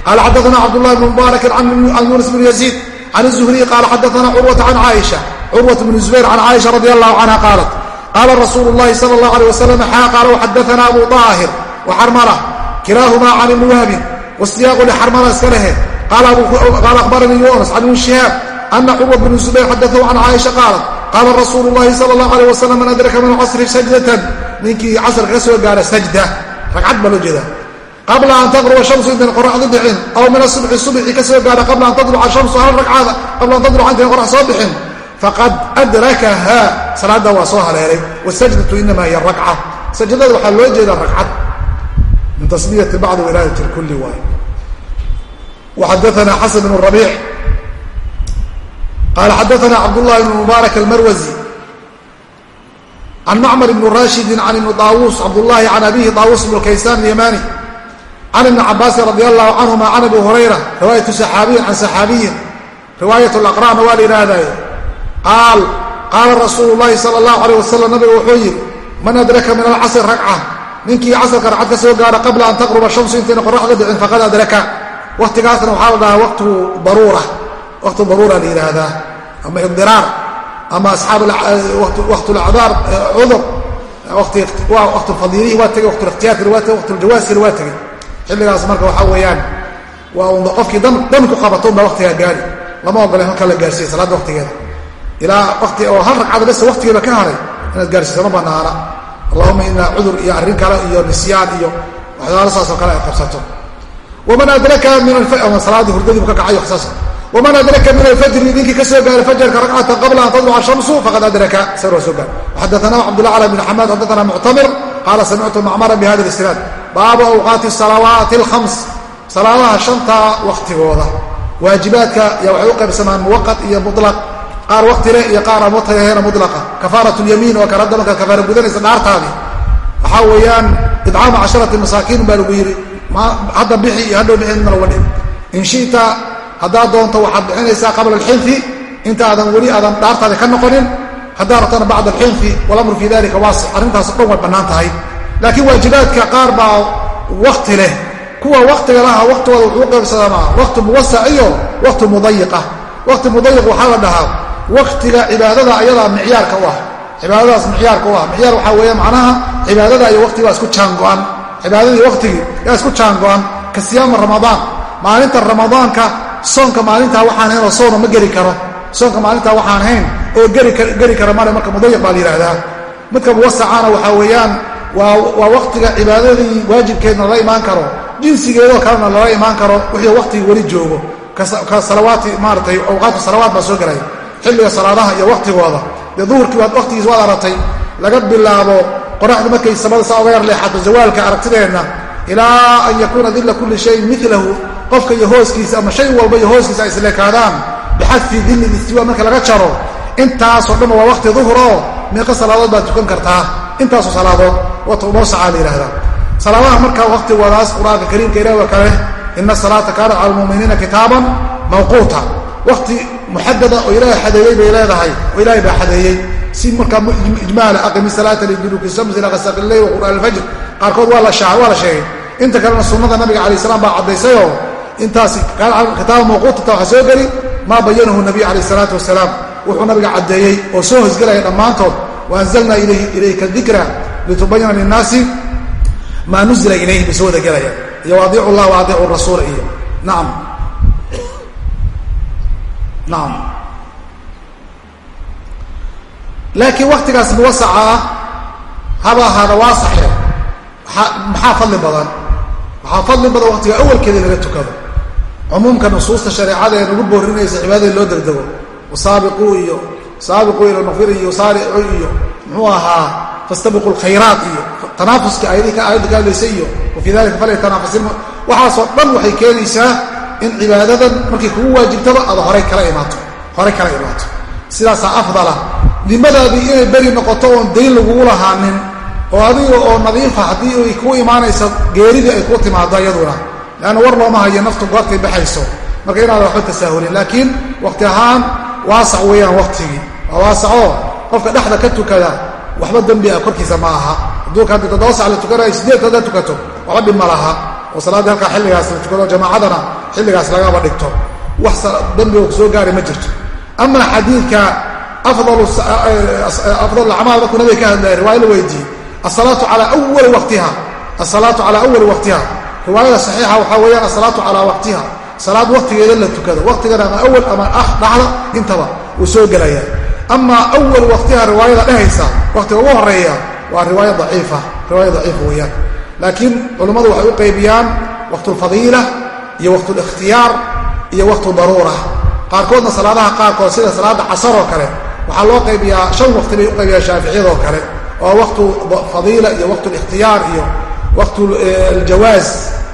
qال xadثna cبدالله بن مبارك عن يونس بن يزيد عن الزهري qال xadثna cروة عن cائشة cروة بن زبير عن cائشة رضي الله عنها qالت qaala rasuulu llahi sala allah alay wasalam xaa qaala waxadaana abu aahir waxarmala kilaahumaa can ibni wahbin wasiyaaqu lixarmala iska lehe qaala akhbaranii yunas can ibni shihaab ana curwa bnu zubayr xadaahu can caaisha qaalat qaala rasuulu llahi sala allah alayh wasalam man adraka min alcasri sajdatan ninkii casrka ka soo gaara sajda ragcad baa loo jeedaa qabla an taqruba shamsu intayn qoraxdu bixin aw min asubxi subxi ka soo gaara qabla an tadluca shamsu hal ragcada qabla an tadluca intayn qorax soo bixin faqad adrakaha salaadda waa soo haleelay wasajdatu inama hiya rakca sajdada waxaa loo jeedaa ragcad tasmiyati bacdi wilaayat lkulli waay. Waxadaana xasan bn rabiic. Qaala xadaana cabdullahi bn mubaarak almarwazi. Can macmar bni rashidi can ibni daawuus cabdullahi can abihi daawuus bn kaysaan yamani can ibni cabaasin radi allahu canhuma can abi hurayra riwaayatu saxaabiyin can saxaabiyin riwaayat laqra'na waa la yidhaahday qaal qaala rasuulu llahi sala allahu alayh wasalam nabiga wuxuu yidhi man adraka min alcasri ragca ninkii casrka ragcad ka soo gaara qabla an taqruba shamsu intayna qoraxda dhicin faqad adraka. Waktigaasna waxaa la dhahaa waqtu daruura waqtu daruura la yidhaahdaa ama idiraar ama asxaab waqtu lacdaar cudur. Waqtu fadiilihi waa tegey waqtulikhtiyaarkina waa tegey waqtuljawaazkina waa tegey. Xilligaas marka waxaa weeyaan waa un qofkii dan ku qabato unbaa waqtigaa gaari lama ogola halka la gaarsiiya salaadda waqtigeeda. Ilaa wati oo hal ragcada bese waqtigeeda ka haray inaad gaarsiiso ma banaana allahuma inaa cudur iyo arrin kale iyo nisyaan iyo waxyaalo saasoo kale ay qabsato. Waman adraka min salaadii hurdadiibu ka kacay waxsaas waman adraka min alfajri ninkii ka soo gaara fajarka ragcatan qabla an tadluca shamsu faqad adraka sar waa soo gaar. Xadaana cabdullah cala bn xamaad xadaana muctamir qaala samictu macmara bihada isnaad baabu awqaati salawaati alkhams. Salaadaha shanta waktigooda waajibaadka yaa waxay u qaybsamaan muwaqat iyo mulaq qaar wakti leh iyo qaar aan mulaqa kafaarat lyamiin oo kale hadda kafaara gudanaysa dhaartaadii waxaa weeyaan idcaamu casharati masaakiin baa lagu yidhi. Hadda bixi iyo hadhow bixinna laga dhig in shita haddaad doonto waxaad bixinaysaa qabla alxinfi inta aadan weli aadan dhaartaadi ka noqonin haddaad rabtana bacda alxinfi walamru fii dalika waasix arrintaaso dhan way bannaan tahay. Laakiin waajibaadka qaar baa wakti leh. Kuwa waktiga laha waktigooda wuxuu u qaybsadamaa wakti muwasac iyo wakti mudayiqa wakti mudayiq waxaa la dhahaa waktiga cibaadada ayadaa micyaarka u ah. Cibaadadaas micyaarka u ah. Micyaar waxaa weeye macnaha cibaadada iyo waktigaa isku jaango-an cibaadadii waktigii yaa isku jaango-an ka siyaama ramadaan. Maalinta ramadaanka soonka maalintaa waxaan hayn oo soona ma geli karo. Soonka maalintaa waxaan hayn oo geli kara male marka mudayiq baa la yidhaahdaa. Midka muwasacaana waxaa weeyaan waa waktiga cibaadadii waajibkeedna lala imaan karo. Jinsigeedoo kalena lala imaan karo. Wixii waktigii weli joogo. Ka salawaati maaratay awqaatu salawaat baa soo gelaya xilliga salaadaha iyo waktigooda dee duhurkii waad waktigiis waad aratay laga bilaabo qoraxdu markay samada saa oga yar zawaalka aragtideenna ilaa an yakuuna dilla kulli shayin milahu qofka iyo hooskiisa ama shay walba iyo hooskiisa ay isleekaadaan bixadfi dilli istiwa marka laga jaro intaasoo dhan waa wakti duhur oo meeqa salaadood baad tukan kartaa. Intaasoo salaadood watmawsacaa la yidhahdaa salaadaha markaa waktigoodaas qur'aanka kariimka ilah waa kale ina salaata kaanat cala almuminiina kitaaban mawquuta wakti muxadada oo ilaahay xadeeyey bay leedahay oo ilaahay baa xadeeyey. Si markaa ijmaala aqimi salaata liduluki shamsi ila qasaqi leyl wa qur'aan alfajr. Qaarkood waa la sheegay. Inta kalena sunnada nabiga alay salam baa caddaysayoo intaasi kitaaba mawquutata waxaa soo geli maa bayanahu nabiy calayh salaatu wasalaam wuxuu nabiga caddeeyey oo soo hosgelaya dhammaantood. Wa anzalnaa ilayka dikra litubayina linnaasi maa nuzila ilayhim bay soo wada gelaya iyo adiicu llah wa adiicu rasuula iyo nacam nacam laakiin waktigaas muwasaca ah haba ahaada waasaxe maxaa fadli badan? Waxaa fadli badan waktiga awalkeeda laga tukado. Cumuumka nusuusta shareecada ee nagu boorinaysa cibaadadii loo degdego. Wasaabiquu iyo saabiquu ila maqfir iyo saaricu iyo muxuu ahaa fastabiqu lkhayraat iyo tanaafuska aayadii ka aayadda ka hadlaysa iyo wa fii dalika falyatanafasil waxaasoo dhan waxay keenaysaa in cibaadadan markay kugu waajibtaba aad horay kala imaato horay kala imaato. Sidaasaa afdala. Dimadaadii inay beri noqoto oon dayn lagugu lahaanin oo adiga oo nadiifa haddii ay kuu imaanayso geeridii ay kuu timaado iyaduna leanna war looma hayo naftu goortay baxayso. Marka inaadan waxba tasaahulin. Laakiin wakti ahaan waasac weeyaan waktigii waa waasacoo qofka dhexda ka tukada waxba dembi ah korkiisa ma aha. Adduunka haddii toddoba sac la tukanayo sideed haddaad tukato waxba dhib ma laha oo salaaddii halkaa xilligaas la tukado jamaacadana xilligaas lagaba dhigto. Wax dembiga ku soo gaari ma jirto. Amaa xadiidka afdal acmaal markuu nabiga ka hadlaya riwaaya la weydiiyey asalaatu calaa wali waqtiha. Asalaatu calaa awali waqtiha. Riwaayada saxiixa waxaa weeyaan asalaatu calaa waqtiha. Salaad waqtigeeda la tukado. Waqtigana ama awal ama ah dhacda intaba uu soo gelaya amaa awal waqtiha riwaayada dhehaysa waqtiga ugu horreeya waa riwaaya daciifa. Riwaaya daciifa weeyaan laakiin culummadu waxay u qaybiyaan waqtulfadiila iyo waqtulikhtiyaar iyo waqtu daruura. Qaarkoodna salaadaha qaarkood sida salaada casar oo kale waxaa loo qaybiyaa shan waqti bay u qaybiyaan shaaficiyadoo kale. Oo waqtu fadiila iyo waqtu likhtiyaar iyo waqtu aljawaaz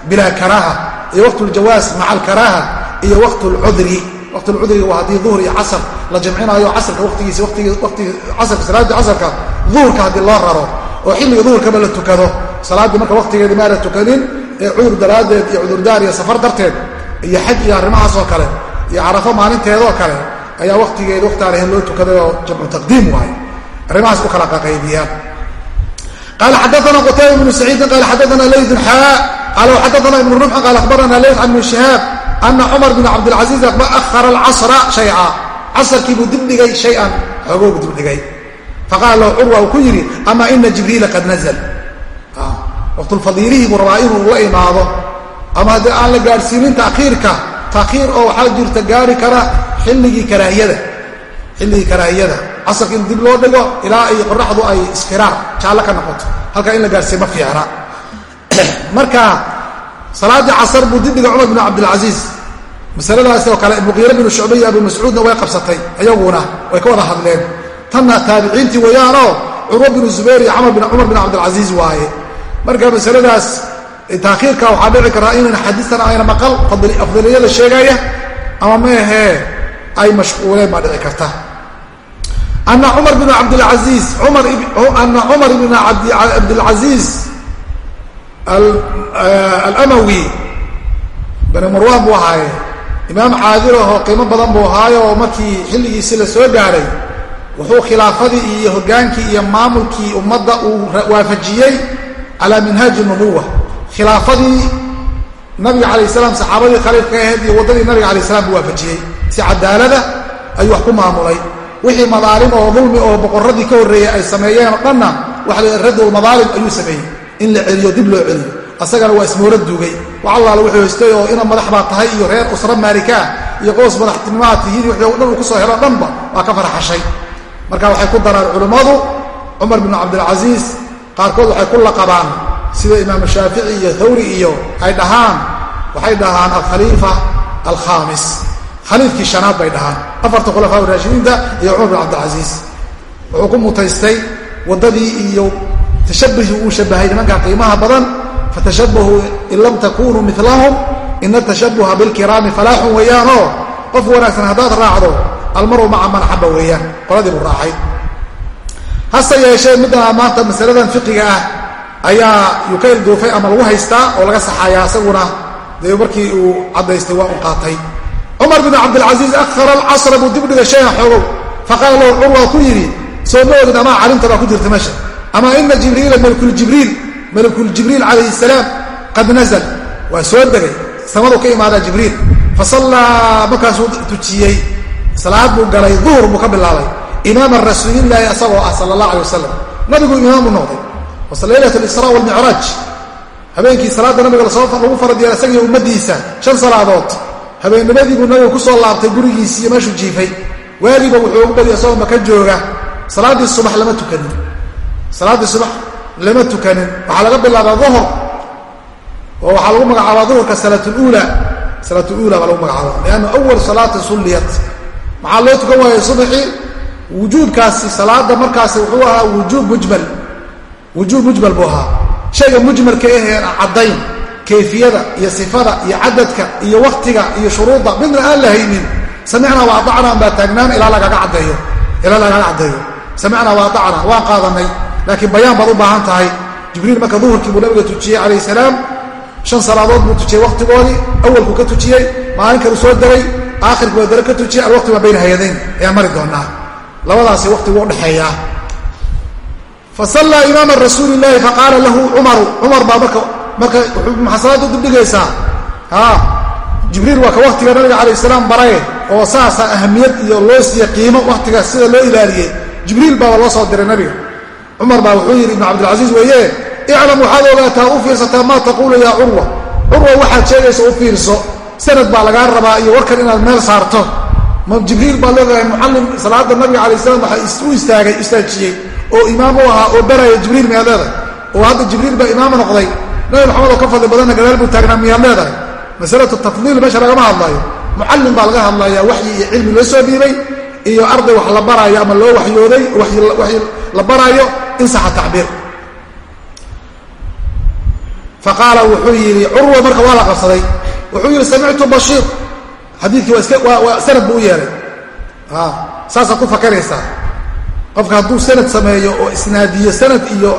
bilaa karaaha iyo waqtu ljawaaz maca alkaraaha iyo waqtu lcudri waqtu lcudriga waa haddii duhr iyo casar la jamcinaayo casarka waqtigiisa waqtigii casarka salaadii casarka duhurka haddii loo raro oo xilliga duhurkaba la tukado salaaddii marka waqtigeedii maana tukanin ee cudur daraaddeed iyo cudurdaar iyo safar darteed iyo xaj iyo arrimahaas oo kale iyo carafo maalinteedoo kale ayaa waqtigeeda waqti aan ahayn loo tukaday oo jamcu taqdiim waayo arrimahaas u kala qaqaybiyaan qaala xadaana qutayba bnu saciidin qaala xadaana laydun xaa qaala xadaana ibnu rumxin qaala akhbarana layd can ibn shihaab ana cumar bn cabdilcasiiz ahara alcasra shayca casarkii buu dibdhigay shay-an xoogoo buu dibdhigay. Faqaala lahu curwa uu ku yidhi ama ina jibriila qad nazl waqtulfadiilihii buu rabaa inuu la imaado. Ama haddii aan la gaadhsiinin takiirka takiir oo waxaa jirta gaari kara xilligii karaahiyada. Xilligii karaahiyada. Casarka in dib loo dhigo ilaa ay qoraxdu ay iskiraar jaallo ka noqoto. Halkaa in la gaadhsiiya ma fiicna. Marka salaaddii casar buu dibdhiga cumar bin cabdilcasiis masaladaas oo kale muqiire binu shucba iyo abu mascuudna way qabsatay iyaguna way ka wada hadleen. Tanna taabiciintii weeyaanoo curwa binu zubayr iyo cumar bin cabdilcasiis waaye marka masaladaas taakhiirka waxaa dhici karaa inan xadiistan ayna maqal afdaliyada sheegaya ama meahee ay mashquuleen baa dhici karta. Ana cumar bn cabdilaiis ana cumar bn cabdilcasiis alamawi bani marwaan buu ahaaye imaam caadir ahoo qiimo badan buu ahaayo oo markii xilligiisi la soo gaaray wuxuu khilaafadii iyo hogaankii iyo maamulkii ummadda uu waafajiyey calaa minhaaji nubuwa khilaafadii nabiga calayh salaam saxaabadii khaliifka ahayd iyo waddadii nabiga alay salam buu waafajiyey. Si cadaalada ayuu wax ku maamulay. Wixii madaalim oo dulmi oo boqorradii ka horreeyey ay sameeyeen oo dhanna waxa la raddow madaalim ayuu sameeyey. In la celiyo dib loo celiyo. Asagana waa ismoora duugay wax allaala wuxuu haystay oo ina madax baa tahay iyo reer usra maalikaa iyo qoos madaxtinimaha tihiin wixii dhan uu ku soo helo dhanba waa ka farxashay marka waxay ku daraan culimmadu cumar binu cabdilcasiis qaarkood waxay ku laqabaan sida imaamu shaafici iyo thawri iyo ay dhahaan waxay dhahaan alkhaliifa alkhaamis. Khaliifkii shanaad bay dhahaan. Afarta khulafaa raashidiinta iyo cumar bin cabdilcasiis. Wuxuu ku mutaystay waddadii iyo tashabuhii uu shabahay nimanka qiimaha badan fatashabahuu in lam takunuu milahum ina tashabuha bilkiraami falaaxun weeyaanoo qof wanaagsan haddaad raacdo almaru maca man axaba weeyaan. Qoladii buu raacay hase yeeshee middaa maanta masaladan fiqiga ah ayaa yuu ka ilduufay ama lagu haystaa oo laga saxayaa isaguna dee markii uu caddaystay waa u qaatay. Cumar bin cabdilcasiis akhara alcasra buu dibdhiga shayan xoogow. Faqaala lahu curwa ku yidhi soo ma amaa calimta baa ku jirta meesha. Ama ina jibriila malkuljibriil malkuljibriil calayhi salaam qad nazl waa soo degay. Samadu ka imaadaa jibriil. Fasallaa markaasuu tujiyey. Salaad buu galay duhur buu ka bilaabay imaama rasuulilaahi asagoo ah sala allah alay wasalam nabigu imaamu noqday. Wasal laylat lisra walmicraaj habeenkii salaadda nabiga lagu farad yeela isagiiyo ummadiisa shan salaadood. Habeennimadii buu nabiga ku soo laabtay gurigiisii iyo meeshuu jiifay. Waagiiba wuxuu ugu badiya isagoo maka jooga. Salaaddii subax lama tukanin. Salaaddii subax lama tukanin. Waxaa laga bilaabaa duhur. Oo waxaa lagu magacaabaa duhurka salaatuluula salaatuluula baa lagu magacaaba lianna awal salaatin sulliyat. Maxaa loo tukan waayay subaxii wujuubkaasi salaada markaasi wuxuu ahaa wujuub mujmal. Wujuub mujmal buu ahaa. Shayga mujmalka ahee caddayn kayfiyada iyo sifada iyo cadadka iyo waktiga iyo shuruudda midna aan la haynin. Samicnaa wa baa taagnaan ilaa lagaga caddeeyo. Ilaa lagaga caddeeyo. Samicnaa wa aacnaa waan qaadanay laakiin bayaan baad u baahan tahay. Jibriil marka duhurkii buu nabiga tujiyey calayh salaam shan salaadood buu tujiyey wakhtigoodii awalku ka tujiyey maalin kalu soo daray aakhirkii waa dare ka tujiyey alwaqti maa bayna hayadayn. Ayaan mari doonaa labadaasi waqtigu udhexeeyaa fasallaa imaama rasuuli llaahi faqaala lahu cumaru cumar baa marka marka maxaa salaada dibdhigaysaa a jibriil waa ka waktiga nabiga calayh salaam baraye oo saasa ahamiyad iyo loo siiye qiimo wakhtigaas sida loo ilaaliyey jibriil baaba loo soo diray nabiga. Cumar baa wuxuu yidhi ibnu cabdilcasiis weeye iclam waxaad ogaataa u fiirsataa maa taquulu yaa curwa curwa waxaad sheegaysa u fiirso. Sanad baa lagaa rabaa iyo warkan inaad meel saarto ma jibriil baad leedahay mucallim salaada nabiga alay slam waxaa u istaagay istaajiyey oo imaam u ahaa oo baraya jibriil miyaad leedahay? Oo hadda jibriil baa imaam noqday. Nabi maxamed oo ka fadli badanna gadaal buu taagnaa miyaad leedahay. Masalatu tafdiil meesha lagama hadlayo mucallim baa laga hadlayaa waxyi iyo cilmi loo soo dhiibay iyo arday wax la baraayo ama loo wayooday waxyi la baraayo in saxa tacbiir. Faqaala wuxuu yidhi curwa marka waa la qabsaday. Wuxuu yidhi samictu bashiir xadiikii waa sanad buu u yeelay. Saasaad ku fakaraysaa. Qofka hadduu sanad sameeyo oo isnaadiyo sanad iyo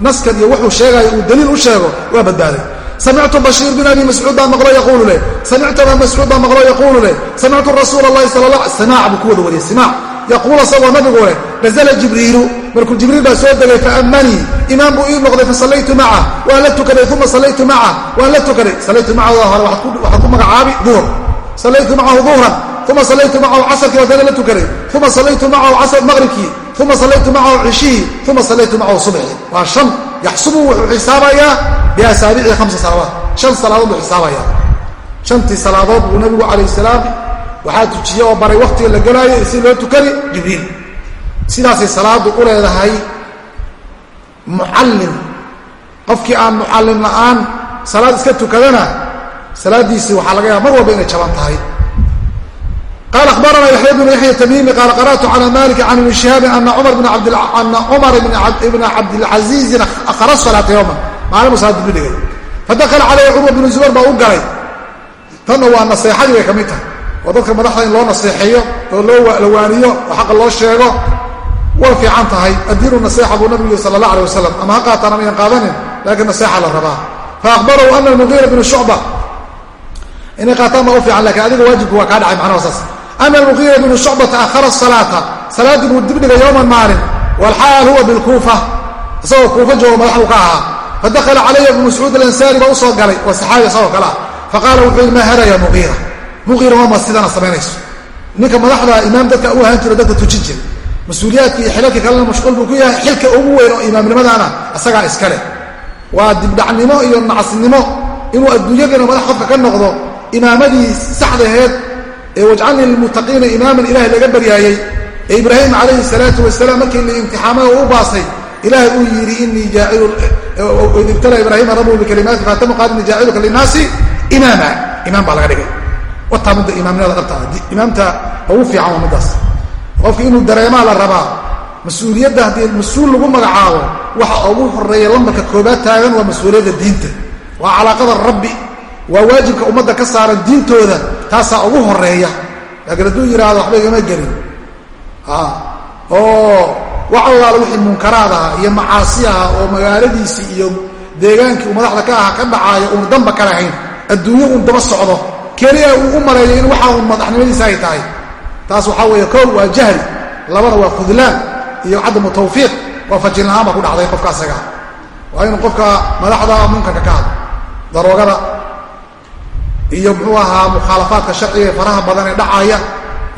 naskan iyo wuxuu sheegayo uu daliil u sheego waa badbaaday. Samictu bashiir bin abi mascuud baa maqlo yaquulu leh. Samictu aba mascuud baa maqlo yaquulu leh. Samictu rasuula allahi sala la simaac buu ku wada wariyay simaac yaquul asagoo nabigu leh nazla jibriilu. Markuu jibriil baa soo degay faamanii imaam buu ii noqday fasallaytu maca waan la tukaday uma sallaytu maca waan la tukaday. Sallaytu macahu hore waxaad ku magacaabi duhur sallaytu macahu duhran uma sallaytu macahu casarkii waa dana la tukaday uma sallaytu macahu casr maqribkii uma sallaytu macahu cishihii uma sallaytu macahu subxi waa shan yaxsubu wuxuu xisaabayaa biasaabici hamsa salawaat shan salaadood buu xisaabayaa shantii salaadood buu nabigu calayh salaam waxaa tujiye oo baray wakhtiga la gelaayo si loo tukani jibriil. Sidaasay salaadu u leedahay mucallim. Qofkii aan mucallim la'aan salaad iska tukadana salaaddiisii waxaa laga yaaba mar walba inay jaban tahay. Qala akhbarana yaxya bnu yaxya tamiimi qaala qara'tu cala maliki can ibni shihaabin ana cumar ibna cabdilcaziizin akhara salaata yowman maalin salaad dibi dhigay. Fadakala calayhi curwa bnu zubayr baa u galay. Tanna waa naseexadii bay ka mid tahay. Oo dadka madaxda in loo naseexeeyo oo loo la waaniyo oo xaqa loo sheego way fiican tahay. Addiinu naseexa buu nabigu yiri sala allah alay wasalam ama ha qaataan ama yan qaadanin laakiin naseexa la rabaa. Fa akhbarahu ana almuqiira bnu shucba inay qaataan baa u fiican lakiin adiga waajibku waa kaa dhacay macnaha saas. Ana almuqiira bnu shucbata akhara salaata. Salaaddii buu dibdhigay yowman maalin. Walxaal huwa bilkuufa. Isagoo kuufa joogo madaxdu ka ahaa. Fadakhala calaya ibnu mascuud alansaari baa u galay waa saxaabi isagoo kale ah. Faqaala wuxuu yidhi maa muqiira? Muqiira mama sidana samaynayso ninka madaxda imaam dadka u ahaan jiro dadka tujin jira mas'uuliyaadki iyo xilalkii kalena mashquul buu ku yahay. Xilka ugu weyn oo imaamnimadaana isagaa iskale waa dibdhacnimo iyo nacasnimo inuu adduunyadana madax qofka ka noqdo imaamadii saxdaheed ee wajcalnii lilmuttaqiina imaaman ilahay laga baryaayey ee ibraahim calayhi salaatu wasalaam markii oo u baasay ilaahay uu yidhi inii jaacid ibtala ibraahima rabbuhu bikalimaati faatama qaal inii jaaciluka linnaasi imaama. Imaam baa laga dhigay. Wataa midda imaamnimada dhabta imaamta ugu fiican waa middaas qofka inuu dareemaa la rabaa mas'uuliyadda haddii mas'uul lagu magacaabo waxa ugu horreeya lambarka koobaad taagan waa mas'uuliyadda diinta. Waa calaaqada rabbi waa waajibka ummadda ka saaran diintooda taasaa ugu horreeya laakiin hadduu yidhaahdo waxba igama gelin. Oo wax allaala wixii munkaraad aha iyo macaasi aha oo magaaladiisii iyo deegaankii uu madaxda ka aha ka dhacaayo uun damba ka lahayn adduunyo uun daba socdo keliya uu u maleeyo in waxa uun madaxnimadiisa ay tahay. Taas waxaa weeye kow waa jahli labana waa khudlaan iyo cadamu tawfiiq waa fajin la'aan baa ku dhacday qofka asaga. Waa inuu qofka madaxda munkarka ka hadlo daroogada iyo muxuu ahaa mukhaalafaadka sharciga ee faraha badan ee dhacaaya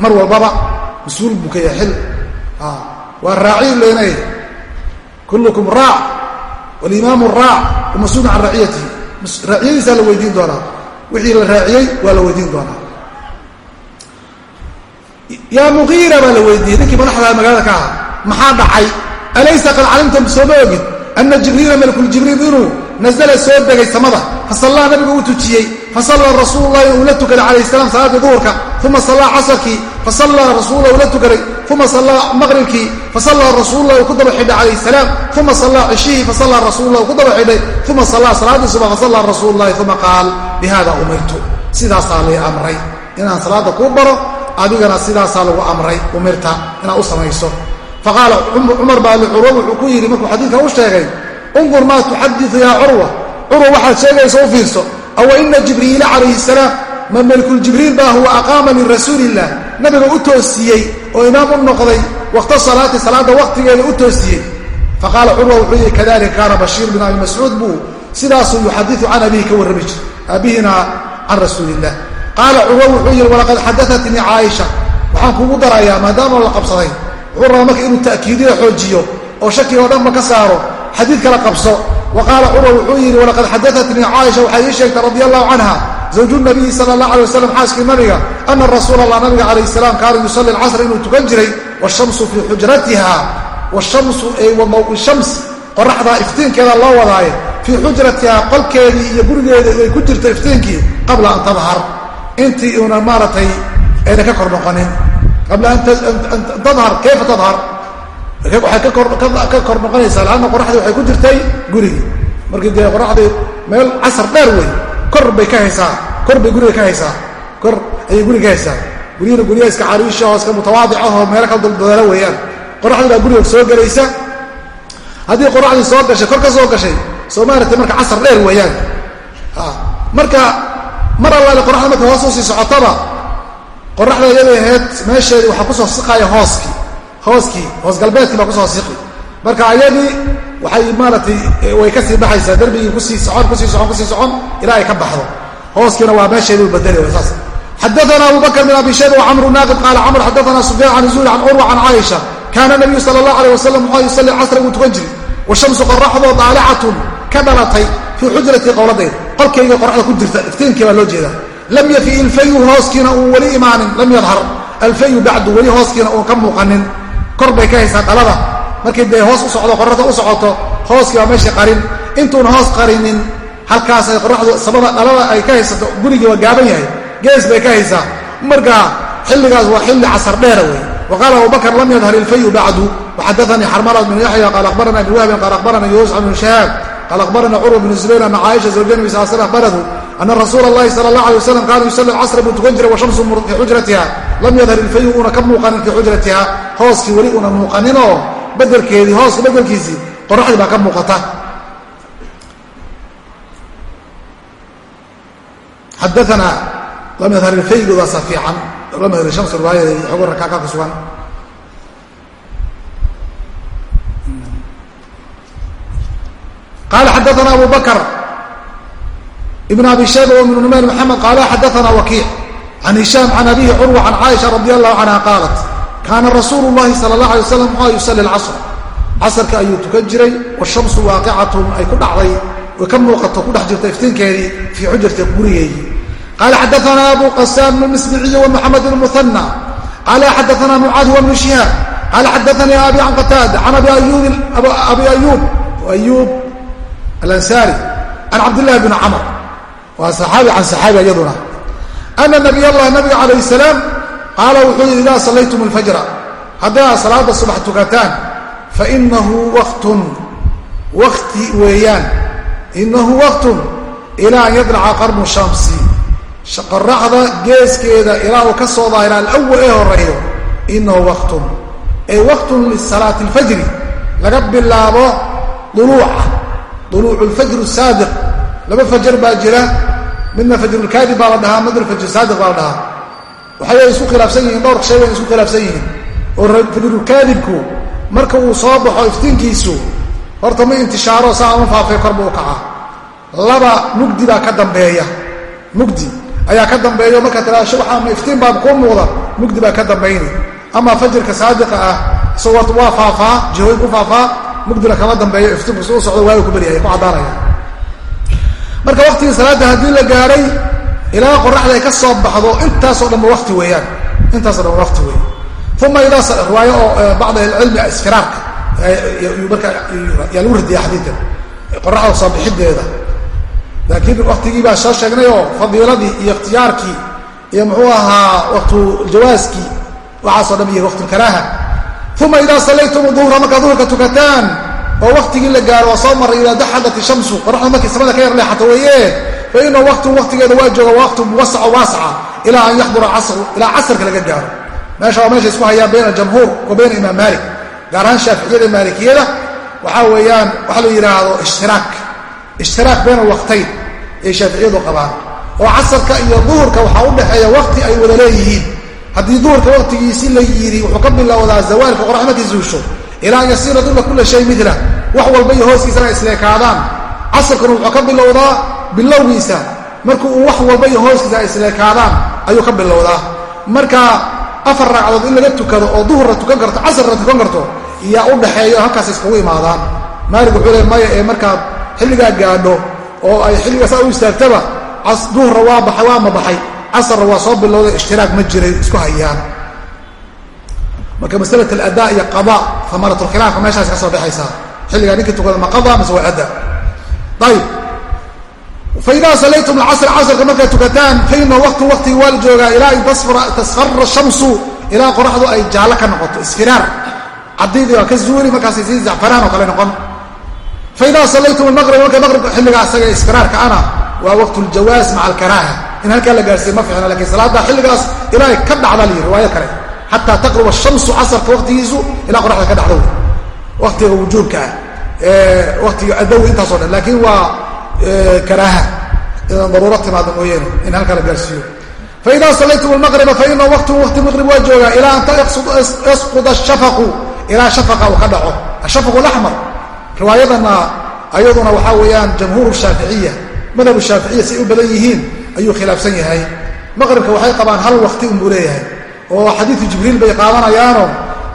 mar walbaba mas'uul buu ka yahay xil waa raaciy leenay kullukum raac walimaamu raac wa mas'uulun can raciyatihi raaciyadiisaa la weydiin doonaa. Wixii la raaciyey waa la weydiin doonaa. Yaa muqiira baa la weydiiyey ninkii madaxda magaalada ka ahaa. Maxaa dhacay? Alaysa qad calimtum sooma ogid ana jibriila malkuljibriil inuu nazla soo degay samada. Fasallaa nabigu uu tujiyey fasallaa rasuululahi uu la tukaday calayh salaam salaaddii duhurka uma sallaa casarkii fasallaa rasuullah uu la tukaday uma sallaa maqribkii fasallaa rasuululah uu ku daba xidhay calayh salaam uma sallaa cishihii fasallaa rasuululah uu ku daba xidhay uma sallaa salaaddii suba fasallaa rasuululahi uma qaal bihada umirtu sidaasaa lay amray inaan salaadda kuu baro adigana sidaasaa lagu amray umirta inaad u samayso faqaala cumar baa licurwa wuxuu ku yidhi markuu xadiidka u sheegay undur maa tuxadiu yaa curwa curwa waxaad sheegaysa u fiirso awa ina jibriila calayhi salaam ma melkuljibriil baa huwa aqaama min rasuuli illah nabiga u toosiyey oo imaam u noqday waqta salaati salaadda waqtigeeda u toosiyey faqaala curwa wuxuu yidhi kadalika kaana bashiir bin abi mascuud buu sidaasuu yuxadiu can abihi ka warrami jir aabihiina can rasuuli illah qaala curwa wuxuu yidhi walaqad xadaatnii caaisha waxaan kugu darayaa maadaama la qabsaday wuxuu rabaa marka inuu ta'kiidiyo xoojiyo oo shakiga o dhanba ka saaro xadiid kala qabso wa qaala curwa wuxuu yidhi walaqad xadaatnii caaisha waxay ii sheegtay radi allahu canha zawju nabiyi sala allah alay wasalam xaaskii nabiga ana rasuula allah nabiga calayh salaam kaana yusalli alcasr inuu tukan jiray washamsu fii xujratiha washamsu ay wa mawi shams qoraxdaa iftiinkeeda loo wadaaye fii xujratiha qolkeedii iyo gurigeeda ay ku jirto iftiinkii qabla an tadhar intii una maaratay ayna ka kor noqonin qabla an tadhar kayfa tadhar waxay ka kor noqonaysaa laanna qoraxdii waxay ku jirtay gurigii. Markii dee qoraxdii meel casar dheer wey kor bay ka haysaa kor bay guriga ka haysaa kor ayay guriga ka haysaa. Guryihina guryaha iska cariisha oo iska mutawaadic ahoo meelo kala duldadeelo weeyaan. Qoraxdii baa guriga soo gelaysa. Haddii qoraxdii soo gashay kor ka soo gashay soo maaragtay marka casar dheer weeyaan. Marka mar allaale qoraxda marka hoos u sii socotaba qoraxda iyaday ahayd meesheedii waxaa ku soo siqaya hooskii hooskii hoos galbeedkii baa ku soo siqi. Marka ayadii waxay maaratay way ka sii baxaysaa darbigii ku sii socon ku sii socon ku sii socon ilaa ay ka baxdo. Hooskiina waa meesheedii badeli saas. Xadaana abu bakr bin abi shayba wcamru naaqid qaala camr xadaana sufyaan can zuhri can curwa can caaisha. Kaana nabiyu sala allah aleh wasalam wuxuu yusalli casra buu tukan jiri washamsu qoraxdoo daalicatun ka dhalatay fii xujratii qowladayda qolkayga qoraxda ku jirta iftiinkii baa loo jeedaa. Lam yafi ilfayu hooskiina uun weli imaanin lam yadhar. Alfayu bacdu weli hooskiina uun ka muuqanin kor bay ka haysaa dhalada markii dee hoos u socdo qoraxda u socoto hooskii baa meeshii qarin. Intuuna hoos qarinin halkaas ay sabada dhalada ay ka haysato gurigii waa gaaban yahay. Gees bay ka haysaa. Marka xilligaas waa xilli casar dheera wey wa qaala abubakr lam yadhar ilfayu bacdu waxadaanii xarmala bnu yaxya qaal akhbarana ibn wahbin qaal akhbarana yuusuf bnu shahaab qaal akhbarana curwa bnu zubayr ana caaisha zawja nabi sal sl akhbaratu ana rasuula اllahi sala اllah alay wasalam kaana yusalli alcasra buu tukan jiray washamsu fii xujratiha lam yadhar ilfayu una ka muuqanin fii xujratiha hooskii weli una muuqaninoo bedelkeedii hooska bedelkiisii qoraxdii baa ka muuqata xadaana lam yadhar ilfaygoodaasa fiican lam yadhar shams riwaayada xogo rakaaka ku sugan qaala xadaana abu bakr ibn abi shayba ibn numayr maxamed qaala xadaana wakiic can hishaam can abihi curwa can caaisha radi allahu canha qaalat kaana rasuulu llahi sala allah alay waslam muxua yusali alcasr casarka ayuu tukan jiray washamsu waaqicatun ay ku dhacday way ka muuqato ku dhex jirta iftiinkeedii fii xujrati gurigeedii qaala xadaana abu qasaan bn misbiciy wmuxamed bn muhana qaala xadaana mucaad wbnu shihaab. Qaala xadaanii abi can qataada can abi ayuub ayuub alansaari can cabdillahi bni camr waa saxaabi can saxaabi iyaduna ana nabiy allah nabiga calayh salaam qaala wuxuu yidhi idaa sallaytum alfajra. Haddaa salaada subax tukataan fainahu waktun wakti weeyaan. Inahu waktun ilaa an yadlaca qarnu shamsi. Qoraxda geeskeeda ilaa uu ka soo daahira alawal ee horeeyo inahu waktun ay waktun lisalaati alfajri laga bilaabo duluuca duluucu lfajr saadiq laba fajar baa jira midna fajrulkaadib baa la dhahaa midna fajr saadiq baa la dhahaa. Waxay isku khilaafsan yihiin dhowr shay bay isku khilaafsan yihiin. Oo fajrukaadibku marka uu soo baxo iftiinkiisu horta ma intishaaro saa uma faafay kor buu kacaa. Laba mugdi baa ka dambeeya. Mugdi ayaa ka dambeeyo markaa tiraasho waxaama iftiin baa kuu muuqda mugdi baa ka dambayni ama fajrka saadiqa ah isagoo waa faafaa jihooyin ku faafaa mugdina kama dambeeyo iftiinku si u socdo waaga ku baryaya ku caddaanaya marka waktigii salaadda haddii la gaaray ilaa qoraxda ay ka soo baxdo intaasoo dhanba wati weeyaan. Intaasoo dhan wati weey uma idaa riwaayo oo bacd ahlicilmi isfiraarka marka yaa lagu radiya xadiidkan. Qoraxda soo bixideeda laakiin waktigii baa soo sheegnay oo fadiiladii iyo ikhtiyaarkii iyo muxuu ahaa waktu jawaaskii waxaasoo dhan iyo waqtulkaraaha uma idaa sallaytum duhra markaad duhurka tukataan oo waktigii la gaaro waa soo maray idaa daxadat ishamsu qoraxda markay samada ka yar leexato weeye. Fa inahu waqtu waktigeeda waa jooga waqtu muwasaco waasaca ilaa an yaxdura casru ilaa casrka laga gaaro. Meesha waa meesha isku hayaan bayna jamhuur wa bayna imaam maalik gaar ahaan shaaficiyada maalikiyada. Waxaa weeyaan waxa la yidhaahdo ishtiraak ishtiraak bayna alwaqtayn ay shaaficiyadu qabaan. Oo casarka iyo duhurka waxaa u dhexeeya waqti ay wada leeyihiin. Haddii duhurka waqtigiisi la yidhi wuxuu ka bilowdaa zawaalka qorax ilaa an yasiira dula kula shay mila wax walba iyo hooskiisana isleekaadaan casarkuna wuxuu ka bilowdaa bilowgiisa. Marka uu wax walba iyo hooskiisa isleekaadaan ayuu ka bilowdaa. Marka afar ragcadood in laga tukado oo duhurna tukan karto casarna tukan karto iyaa u dhaxeeya halkaas iskugu imaadaan. Maalig wuxuu le maya ee markaad xilligaa gaadho oo ay xilligaa saa u istaagtaba duhurna waa baxay waa ma baxay. Casarna waa soo bilowday ishtiraag ma jiray isku hayaan marka masalat aladaa iyo qada amaratulkhilaafka meeshaas ka soo baxaysaa xilligaa ninkii tukada ma qada mise waa ada. Ayib faidaa salaytum alcasr casrka markaad tukataan faina waqtu waqtigi waa la joogaa ilaa an tasfara shamsu ilaa qoraxdu ay jaallo ka noqoto isfiraar cadiidii waa ka zuuli markaasay sii zacfaraan oo kale noqon. Faidaa salaytum almaqrib marka maqribka xilligaa isaga isfiraarka ana waa waqtu ljawaaz maca alkaraaha. In halkaa la gaarsiiye ma fiicna lakiin salaadda xilligaas ilaa ka dhacda liyi riwaayo kale xataa taqruba shamsu casarka waqtigiisu ilaa qoraxda ka dhacdo waqtiga wujuubka ah waqtiga adawi intaasoo dhan. Laakiin waa karaaha. Inaan daruuro timaado mooyeene in halkaa la gaarsiiyo. Faida salaytum almaqriba faina waqtu waqti maqrib waa joogaa ilaa an yasquda ashafaqu ilaa shafaqa uu ka dhaco. Ashafaqu alaxmar riwaayadana ayaduna waxaa weeyaan jamhuur shaaficiya madhab shaaficiya say u badan yihiin ayuu khilaafsan yahay. Maqribka waxay qabaan hal waqti unbuu leeyahay oo xadiidu jibriil bay qaadanayaano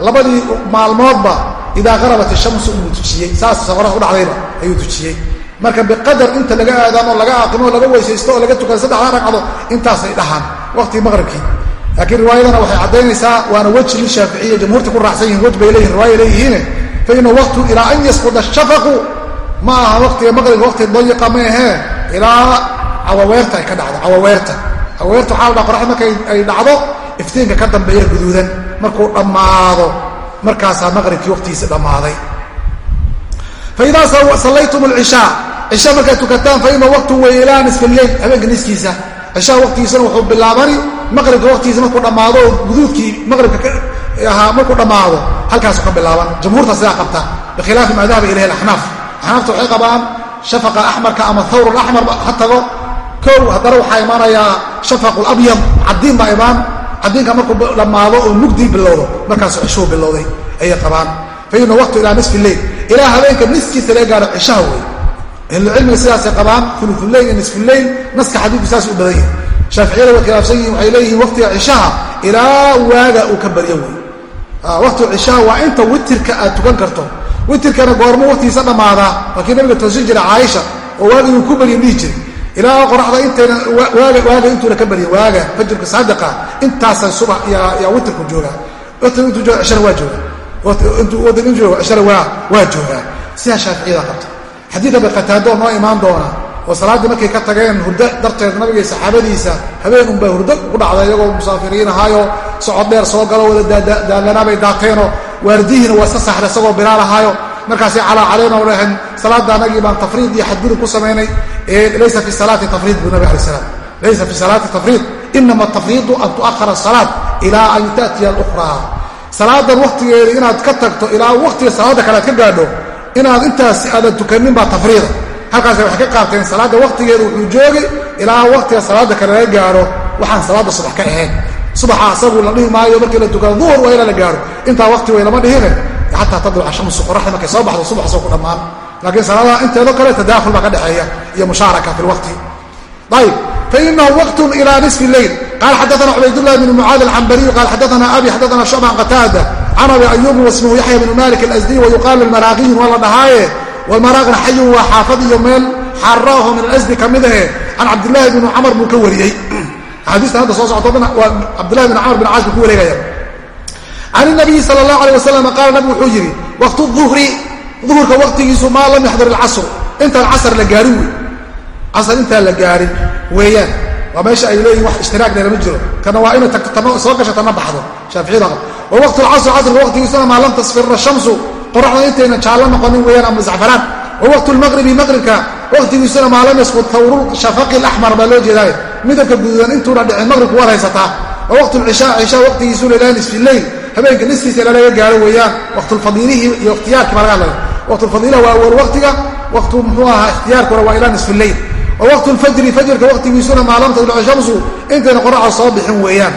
labadii maalmoodba idaa qarabat ishamsu inuu tujiyey saas safaras udhacdayba ayuu tujiyey. Marka biqadar inta laga aadaamo laga aqimo laga weysaysto oo laga tukada saddexda ragcado intaasay dhahaan waqtigii maqribkii. Laakiin riwaayadana waxay caddaynaysaa waana weji lishaaficiya jamhuurta ku raacsan yihiin wej bay leeyihiin riwaaya leeyihiine fa ina waqtu ilaa an yasquda shafaqu ma aha waqtiga maqribka waqti dayiqa ma ahee ilaa cawaweerta ay ka dhacdo cawaweerta. Cawaweerta waxaa la dhaha qoraxda markay ay dhacdo iftiinka ka dambeeya guduudan markuu dhammaado markaasaa maqribkii waqtigiisi dhammaaday. Faidaa sallaytum alcishaa cisha markaad tukataan faina waqtu wey ilaa nisfi lleyl habeenka niskiisa. Cishaa waqtigiisana wuxuu bilaabani maqribka waqtigiisa markuu dhammaado oo guduudkii maqribka ahaa markuu dhammaado halkaasuu ka bilaaban. Jamhuurta sidaa qabta bikhilaafi maa dahaba ilayhi alaxnaaf axnaafta waxay qabaan shafaqa axmarka ama thawr alaxmar ha tago. Kow haddana waxaa imaanayaa shafaq labyad cadiin baa imaan cadiinka markuu dhammaado oo mugdii bilowdo markaasuu cishuu bilowday ayay qabaan. Faina waqtu ilaa nisfi lleyl ilaa habeenka niskiisa laga gaaro cishaha wey ahlucilmiga sidaasay qabaan ululeyl iyo nisfuleyl naska xadiidku saas u badan yahay. Shaaficiyada way khilaafsan yihiin waxay leeyihiin waqtiga cishaha ilaa waaga uu ka baryo wey waqtiga cishaha waa inta witirka aad tukan karto. Witirkana goormo waqtigiisa dhammaadaa waa kii nabiga toosin jira caaisha oo waaga inuu ku baryo dhihi jiray ilaa qoraxda intayna waaga intuuna ka baryo waaga fajirka saadiqa intaasa subax yaa witirku joogaa waqtiga intuu jooga cishana waa jooga intuu jooga cishana waa joogaa sidaa shaaficiyada qabta xadiid abi qataado noo imaan doona oo salaaddii markay ka tageen hurdo darteed nabiga saxaabadiisa habeen unbay hurdo ugu dhacday iyagoo musaafiriin ahaayo socod dheer soo galo wada daalanaabay daateenoo waardihiina waa iska saxda isagoo bilaal ahaayo markaasay calaacaleen oo dhaheen salaadda anagii baan tafriid iyo xadgudub ku samaynay laysa fi salaati tafriid buu nabi alay salaam. Laysa fi salaati tafriid inama tafriidu an tu'ahara asalaat ilaa an ta'tiya alukhraa salaadan wakhtigeeda inaad ka tagto ilaa wakhtiga salaadda kale aad ka gaadho inaad intaas aadan tukanin baa tafriida halkaasay waxay ka qaateen salaadda wakhtigeeda wuxuu joogay ilaa wakhtiga salaadda kale laga gaaro waxaan salaadda subax ka ahayn. Subaxa asagu la dhihi maayo markii la tukado duhur waa ilaa la gaaro intaa wakti way lama dhihine xataa tadluca shamsu qoraxda markay soo baxdo subaxsoo ku dhammaan laakiin salaadaha inteedo kale tadaahul baa ka dhexeeya iyo mushaaraka fi lwaqti ayb fainahu waqtun ila nisfi leyl qala xadaana cubaydullah bn mucaad alcambariyu qala xadaana abi xadaana shucba an qataada can abi ayubi wasmuhu yaxya bnu malik alasdiy wayuqaalu maraaqiyin waa la dhahaaye wlmaraaqna xayun waa xaafad iyo meel xaraaho min alasdi ka mid ahe can cabdillahi bni camar buu ka wariyey. Axaadiistan hadda soo dhan waa cabdillahi bn camar bin caas buu ku wareegaya. Can inabiyi sala allahu alay wasalam qaala nabigu wuxuu yidhi waqtu duhri duhurka waqtigiisu maa lam yaxdur ilcasr intaan casar la gaarin wey casar intaan la gaarin weeyaan. Waa meesha ay leeyihiin wax ishtiraak dheerama jiro. Kana waa inay tagto tana soo gasho tana baxdo. Shaaficiyada wa waqtu lcasr casrka waqtigiisuna maa lam tasfira shamsu qoraxda intayna jaallo noqonin weeyaan ama zacfaraan wa waqtu lmaqribi maqribka waqtigiisuna maa lam yasqud tawru shafaqi laxmar baa loo jeedaaye. Midabka guduudan intuuna dhicin maqribku waad haysataa. Wa waqtu lcishaa cishaa waqtigiisuna ilaa nisfi leyl habeenka niskiisa ilaa laga gaaro weeyaan. Waqtulfadiilihi iyo ikhtiyaarkii baa laga hadlaya waqtulfadiila waa awal waqtiga waqtu muxuu ahaa ikhtiyaarkuna waa ilaa nisfi wa waqtu lfajri fajrka waqtigiisuna maa lam shamsu intayna qoraxda soo bixin weeyaan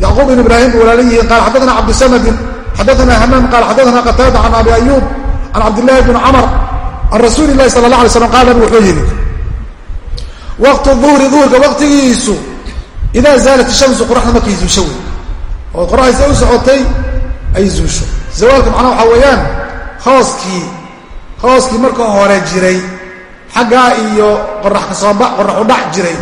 yacquub bn ibraahim bu walaala yihiin qaal xadaana cabdisamadin xadaana hamaam qaal xadaana qataada can abi ayuub can cabdillahi bni camar can rasuuli lahi sala la alay slam qaal nabigu wuxuu yidhi waqtu duhri duhurka waqtigiisu idaa zaalat ishamsu qoraxda markay zuusho wey oo qoraxdaysa u socotay ay zuusho zawaalka macnaha waxaa weeyaan hooskii hooskii marka hore jiray xaggaa iyo qorax kasooba qorax udhac jiray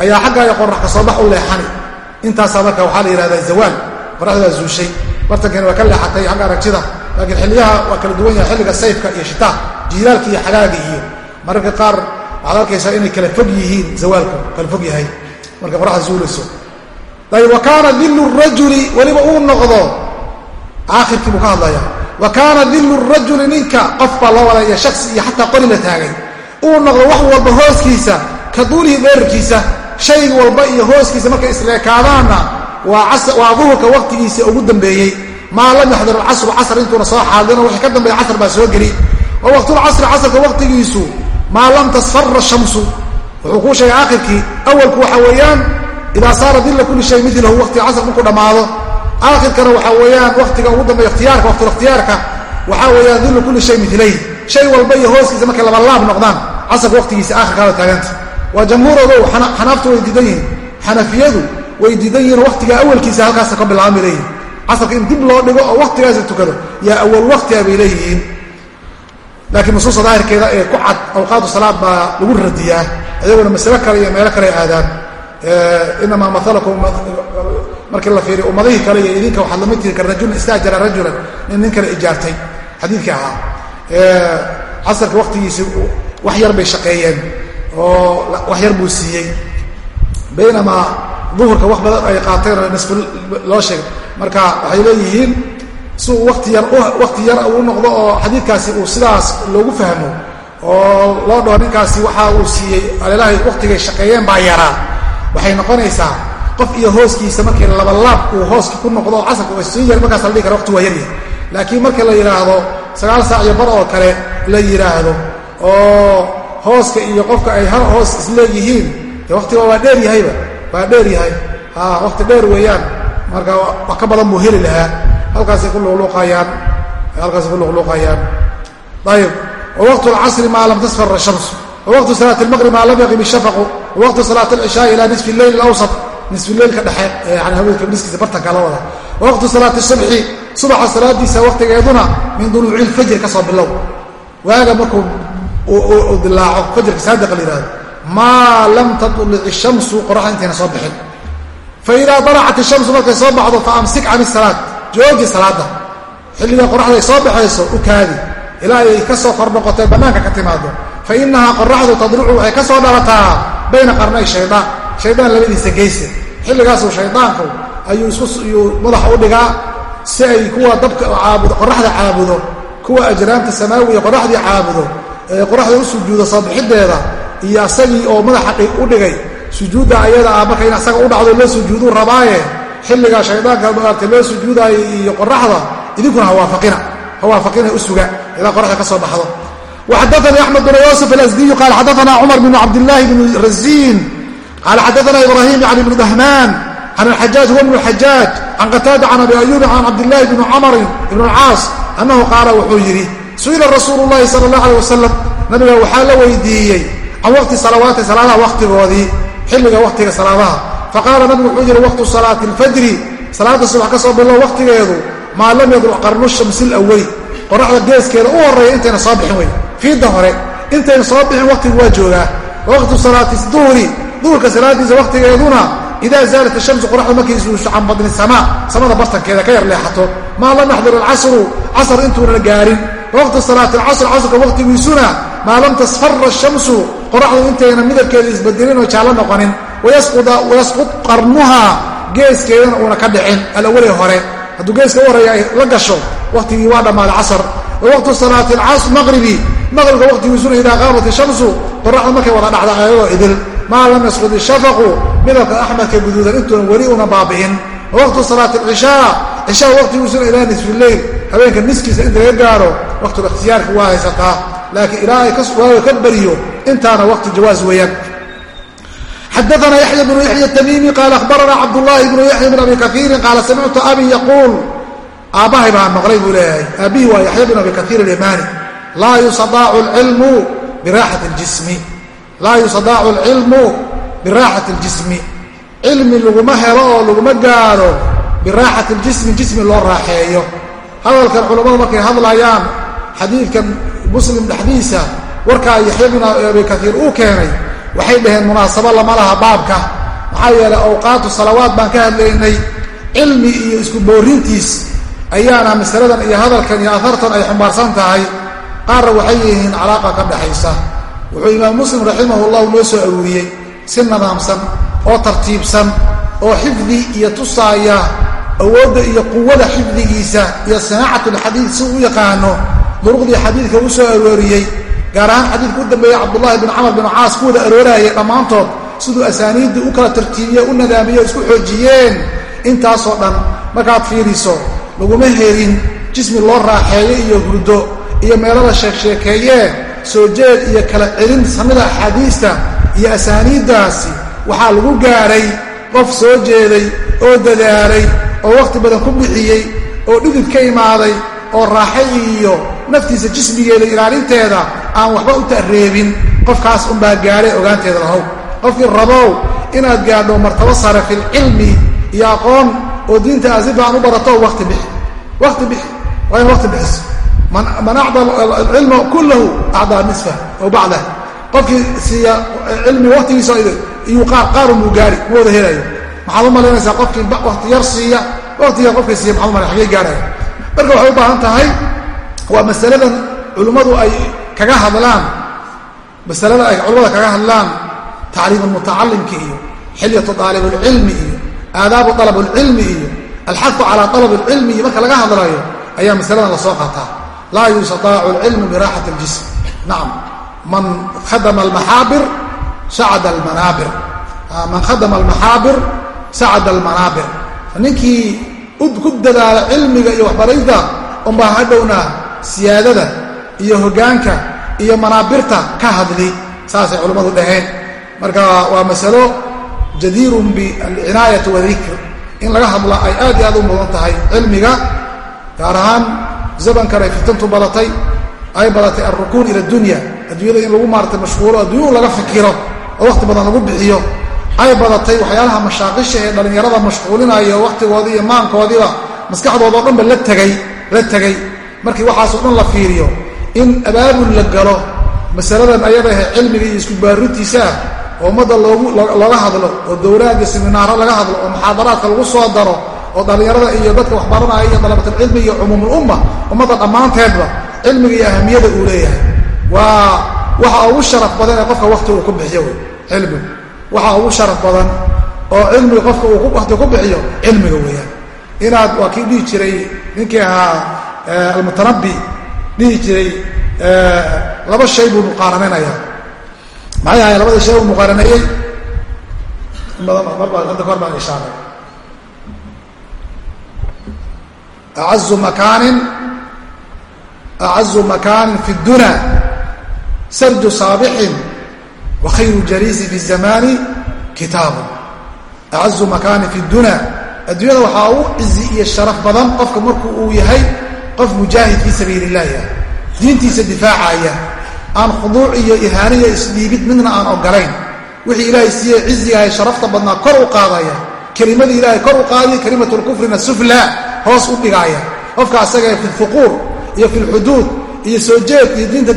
ayaa xaggaa iyo qorax kasoobax u leexani intaasaa marka waxaa la yihahdaa zawaal qoraxdaa zuushay. Bartankeena waa ka leexatay xagga aragtida laakiin xilliyaha waa kala duwan yahay xilliga sayfka iyo shitaa jiilaalka iyo xagaaga iyo mararka qaar waxaad arkaysaa inay kala fog yihiin zawaalku kala fog yahay. Markay qoraxda zuulayso. Ayb wa kaana dilu rajuli weliba uu noqdo aakhirkii buu ka hadlaya. Wa kaana dilu rajuli ninka qof baa loo wadaya shaksi iyo xataa qori la taagay. Uu noqdo wax walba hooskiisa ka duulihi dheerarkiisa shay walba iyo hooskiisa markay isleekaadaanna waa duhurka waqtigiisa ugu dambeeyey. Maa lam yaxdur alcasru casr intuuna soo xaadino wixii ka dambeeya casr baa soo geli. Wa waqtulcasri casrka waqtigiisu maa lam tasfara shamsu. Wuxuu kuu sheegay aakhirkii awalku waxa weeyaan idaa saara dilla kulli shay milahu waqtiga casr markuu dhammaado. Aakhirkana waxaa weeyaan waqtiga ugu dambeeya ikhtiyaarka waqtulikhtiyaarka waxaa weeyaan dillu kulli shay milayh shay walba iyo hooskiisa markay labalaab noqdaan casrka waqtigiisa aakhirkaada taaganta waa jamhuurogow xanaaftu way diidan yihiin. Xanafiyadu way diidan yihiin waqtiga awalkiisa halkaasa ka bilaabaan bay leeyihiin casrka in dib loo dhigo oo waqtigaasa tukado yaa awal waqtiga bay leeyihiin. Laakiin nusuusta daahirkeeda ee ku cad awqaatu salaad baa lagu radiyaa iyaguna masale kale iyo meelo kale aadaan. Inamaa maalakum markii la fiiriyo ummadihii kale iyo idinka waxaad la mid tihi ka rajulin istaajara rajulan nin nin kale ijaartay. Xadiidkii ahaa. Casarka waqtigiisi wax yar bay shaqeeyeen oo wax yar buu siiyey. Baynamaa duhurka wax badan ay qaateen oo nisfu loo sheegay. Marka waxay leeyihiin si uu wati yar waqti yar uu noqdo oo xadiidkaasi uu sidaas loogu fahmo oo loo dhaho ninkaasi waxa uu siiyey alelahay waqtigay shaqeeyeen baa yaraa. Waxay noqonaysaa qof iyo hooskiisa markii labalaab uu hooski ku noqdo oo casarka sii yar markaas la dhihi kara waqti waa yaryahay laakiin marka la yidhaahdo sagaal saac iyo bar oo kale la yidhaahdo oo hooska iyo qofka ay hal hoos isleeyihiin dee waqtiga waa dheer yahayba waa dheer yahay. Waqti dheer weeyaan. Marka wax ka badan buu heli lahaa. Halkaasay ku luqluuqayaan halkaasay ku luqluuqayaan ayib wawaqtu alcasri maa lam tasfara shamsu. Wawaqtu salaati almaqrib maa lam yaqib ishafaqu wawaqtu salaati alcishaai ilaa nisfi lleyl alawsat. Nisfi leylka dhexe. Yani haweenka niskiisa bartanka la wawaqtu salaati subxi subaxa salaadiisa waqtigeeduna min duluuci lfajri ka soo bilow. Waaga markuu uu dilaaco fajrka saadiqa la yihahdo maa lam tatlic ishamsu qoraxda intayna soo bixin faidaa dalacat ishamsu markay soo baxdo faamsik can isalaad jooji salaada xilliga qoraxda ay soo baxayso u kaadi. Ilaa ay ka soo kor noqotay bannaanka ka timaado fa inahaa qoraxdu tadlucu waxay ka soo dhalataa bayna qarnay shaydaan. Shaydaan labadiisa geyse. Xilligaasuu shaydaanku ayuu isuyuu madaxa u dhigaa si ay kuwa dabka qoraxda caabudo kuwa ajraamta samaawiya qoraxdii caabudo qoraxda u sujuudo soo bixideeda iyo asagii oo madaxa u dhigay. Sujuudda ayada ah marka in asaga u dhacdo loo sujuuduu rabaaye xilligaa shaydaanka maartay loo sujuudaayo iyo qoraxda idinkuna hawaafaina hawaafaina u suga ilaa qoraxda ka soo baxdo. Waxadaanii axmed bn yuusuf alasdiyu qaal xadaana cumar bn cabdillaahi bn raziin qaal xadaana ibrahim yani bn dahmaan can alxajaaj huwa bn xajaaj can qataada can abi ayubi can cabdillaahi bni camrin ibn alcaas annahu qaala wuxuu yidhi su'ila rasuulu llahi sala allah aleh wasalam nabiga waxaa la weydiiyey can waqti salawaati salaadaha waqtigoodii xilliga waqtiga salaadaha. Faqaala nabigu wuxuu yidhi waqtu salaati alfajri salaada subax ka soo bilo waqtigeedu maa lam yadruc qarnu shamsi lawali qoraxda geeskeeda u horreeya intayna soo bixin wey fiidda hore intayna soo bixin waqtigu waa joogaa. Waqtu salaati duhri duhurka salaadiisa waqtigeeduna idaa zaalat ashamsu qoraxda markay suusho can badni samaa samada bartankeeda ka yar leexato. Maa lam yaxdur alcasru casr intuuna gaarin waqtu salaati alcasr casrka waqtigiisuna maa lam tasfara ashamsu qoraxdu intayna midabkeeda isbedelin oo jaallo noqonin. Wayasqud qarnuha geeskeedana uuna ka dhicin alawali hore. Hadduu geeska u horreeya ay la gasho waqtigii waa dhammaaday casr. Wa waqtu salaati maqribi maqribka waqtigiisuna idaa qaamat ishamsu qoraxdu markay wada dhacda ayadoo idil. Maa lam yasqud ishafaqu midabka axmadka guduudan intuuna weli una baabi'in. Wa waqtu salaati alcishaa cishaa waqtigiisuna ilaa nisfi leyl habeenka niskiisa inta laga gaaro waqtulikhtiyaarka waa haysataa laakiin ilaa ay waaga ka beriyo intaana waqti jawaas weeyaan. Xadaana yaxya bnu yaxya tamiimi qaala ahbarana cabdullaahi bnu yaxya bn abi kaiirin qaala samictu abi yaquul aabbahay baan maqlay buu leeyahay. Aabbihi waa yaxya bn abi kaiir alyamaani laa yusadaacu alcilmu biraaxati ljismi laa yusadaacu alcilmu biraaxati aljismi. Cilmi laguma helo oo laguma gaadho biraaxati ljismi jismi loo raaxeeyo hadalkan culammadu markay hadlayaan xadiidkan muslim dhexdiisa warkaa yaxya bin abi kaiir uu keenay waxay dhaheen munaasabo lama laha baabka. Maxaa yeelay awqaatu salawaad baan ka hadlaynay cilmi iyo isku boorintiis ayaana masaladan iyo hadalkan iyo ahartan ay xumbaarsan tahay. Qaarna waxay yihiin calaaqa ka dhaxaysa. Wuxuu imaam muslim raximahu llahu noo soo aruuriyey si nadaamsan oo tartiibsan oo xifdi iyo tusaaya awoodda iyo quwada xifdigiisa iyo sanaacatlxadiid si u yaqaano duruqdii xadiidka u soo arooriyey gaar ahaan xadiidka u dambeeya cabdullahi bin camar bin caas ku wada aroorayay dhammaantood siduu asaaniiddii u kala tartiibiye u nadaamiye o isku xoojiyeen. Intaasoo dhan markaad fiiriso laguma helin jismi loo raaxeeyo iyo hurdo iyo meelada sheegsheekeeyee soo jeed iyo kala celin samida axaadiista iyo asaaniiddaasi waxaa lagu gaadhay qof soo jeeday oo dadaalay oo wakhti badan ku bixiyey oo dhidid ka imaaday oo raaxo iyo naftiisa jismigeeda ilaalinteeda aan waxba u ta'reebin. Qofkaas unbaa gaadhay ogaanteeda lahow qofkii rabow inaad gaadho martabo sare filcilmi iyo aqoon oo diinta aad si fiican u barato wati bixi. Wati bixi. Waa in waqti bixiso man acda alcilma kullahu acdaa nisfa aw bacdah qofkii siiya cilmi waqtigiisa iyuu qaarunbuu gaari ma wada helayo maxaad u malaynaysaa qofkii waqti yar siiya? Waqti yar qofkii siiya maxad u malay xagee gaaraya marka waxay u baahan tahay waa masaladan culimmadu ay kaga hadlaan. Masalada ay culimmada kaga hadlaan. Tacliim almutacalimki iyo xilyatu aalib alcilmi iyo aadaabu alab alcilmi iyo alxadu calaa alab alcilmi iyo marka laga hadlayo ayaa masaladan la soo qaataa. Laa yustataacu alcilmu biraaxati aljism. Nacam man khadama almaxaabir sacada almanaabir. Man khadama almaxaabir sacada almanaabir. Ninkii ku dadaala cilmiga iyo waxbarayda unbaa hadhowna siyaadada iyo hoggaanka iyo manaabirta ka hadli saasay culammadu dhaheen. Marka waa masalo jadiirun bialcinaayati wadikr in laga hadla ay aad iyo aad u mudan tahay cilmiga gaar ahaan zamankan ay fitantu badatay ay badatay alrukuun ila dunya adduunyada in lagu maaratay mashquulo adduunyau laga fikiro oo wakhti badan lagu bixiyo ay badatay waxyaalaha mashaaqisha ee dhallinyarada mashquulinaya wakhtigoodii iyo maankoodiiba maskaxdooda dhanba la tegay markii waxaasoo dhan la fiiriyo in abaabul la galo masaladan ayadahe cilmiga iyo isku baarintiisaa oo ummadda looga hadlo oo dowlaad iyo siminaaro laga hadlo oo muxaadaraadka lagu soo daro oo dhallinyarada iyo dadka waxbaranaya iyo dalabatulcilmi iyo cumuumulumma ummadda dhammaanteedba cilmiga iyo ahamiyada uu leeyahay. Waa waxa ugu sharaf badan ee qofka wakti uu ku bixiyo cilmigu waxa ugu sharaf badan oo cilmiga qofka uu wakti ku bixiyo cilmiga weeyaan. Inaad waa kii dhihi jiray ninkii ahaa almutanabi dhihi jiray laba shay buu muqaaranaynayaa. Maxay ahay labadii shay uu muqaaraneeyey in badan baan ishaaray. Acazu makaanin acazu makaanin fi اduna sarju saabixin wkhayru jaliisi fi zamani kitaabu acazu makaani fi dunaa adduunyada waxaa ugu cizi iyo sharaf badan qofka marku uu yahay qof mujaahid fii sabiili illaahi ah diintiisa difaacaya aan khuduuc iyo ihaaniya isdhiibid midna aan ogolayn wixii ilaahay siiye cizigahay sharafta badnaa kor u qaadaya kelimadii ilaahay kor u qaadiya kelimatu lkufrina sufla hoos u dhigaaya qofka asagae fi lfuquur iyo fi lxuduud iyo soo jeed iyo diinta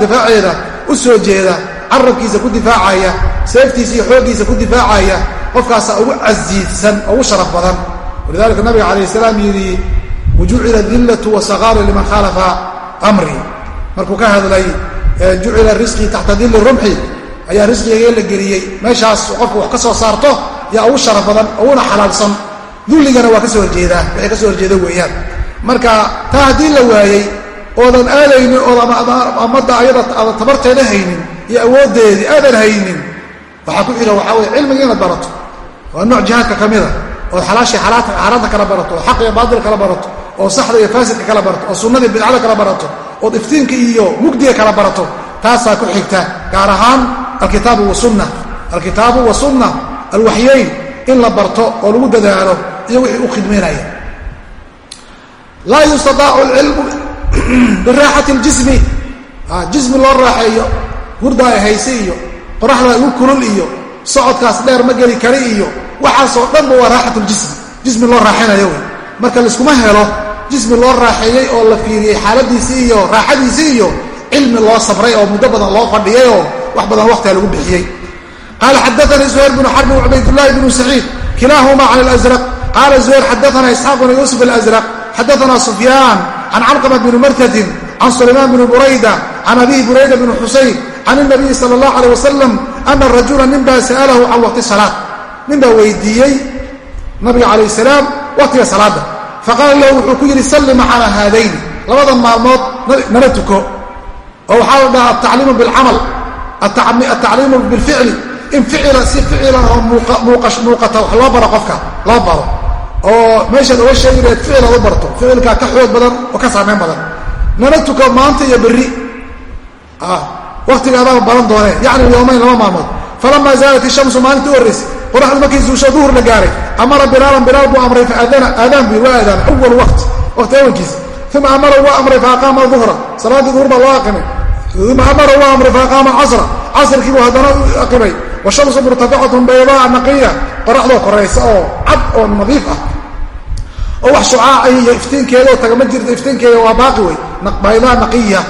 difaaceeda u soo jeeda carabkiisa ku difaacaya seeftiisa iyo xooggiisa ku difaacaya qofkaasaa ugu casiidsan ugu sharaf badan walidalika nabiga calayh salaam yidhi wajucila dillatu wasaqaaru liman khaalafa amri markuu ka hadlay jucila risqii taxta dilli rumxi ayaa risqigagee la geliyey meeshaas qofku wax ka soo saarto yaa ugu sharaf badan uguna xalaalsan dulligana waa ka soo horjeedaa waxay ka soo horjeeda weeyaan marka taa haddii la waayey oodan aadaynin oodan amadda ayada aadan tabarteeda haynin iyo awooddeedii aadan haynin. Waxaa ku xiga waxaa weye cilmiga inaad barato. Waa nooc jihaadka ka mida ood xalaashii xaaraanta kala barato oo xaq iyo kala barato oo saxda iyo faasidka kala barato oo sunnadii bidcada kala barato ood iftiinka iyo mugdiga kala barato. Taasaa ku xigta gaar ahaan alkitaabu wasunna alkitaabu wasunna alwaxyayn in la barto oo lagu dadaalo iyo wixii u khidmaynaya laa yustaaacu alcilmu biraaxati ljismi jismi loo raaxeeyo hurda ay hayse iyo qoraxda igu kulul iyo socodkaas dheer ma geli kari iyo waxaasoo dhanba waa raaxatuljismi jismi loo raaxaynayo wey. Marka layskuma helo jismi loo raaxeeyey oo la fiiriyey xaaladiisii iyo raaxadiisii iyo cilmi loo sabray oo muddo badan loo fadhiyay oo wax badan waqtiga lagu bixiyey. Qaala xadaanii zuhayr bnu xarbi cubaydulahi bnu saciid kilaahuma can alazraq. Qaala zuhayr xadaana isxaaq bnu yuusuf alazraq. Xadaana sufyaan can calqama bni martadin can sulaymaan bni burayda can abihi burayda bni xusayn can inabiyi sala allah aleh wasalam ana rajula ninbaa sa'alahu can waqti salaad ninbaa weydiiyey nabiga calayh salaam waqtiga salaada faqaala lahu wuxuu ku yidhi salli macana haadayni labadan maalmood nala tuko oo waxaa la dhaha altacliimu bilcamal altacliimu bilficli in ficila si ficilan oo muuqata wax loo baro qofka loo baro oo meeshaad oga sheegi lahayd ficil aad u barto ficilkaa ka xoog badan oo ka saamayn badan nala tuko maanta iyo berri waqtigaadaaba baran doonee yacni yoomayn laba maalmood falamaa zaalat ishamsu maalintii u horraysay qoraxdu markii zuusho duhur la gaaray amara bilaalan bilaal buu amray faadana aadaan bu waa aadaan awal waqti waqti awalkiisa. Uma amara waa amray faaqaama duhra. Salaaddii duhur baa loo aqimay uma amara waa amray faaqaama casra. Casrkii buu haddana u aqimay washamsu murtafacatun baydaa naqiya. Qoraxdoo koraysa oo cad oo nadiif ah. Oo wax shucaacay iyo iftiinkeedoo tagama jirto iftiinkeeda waa baaqi wey baydaa naqiya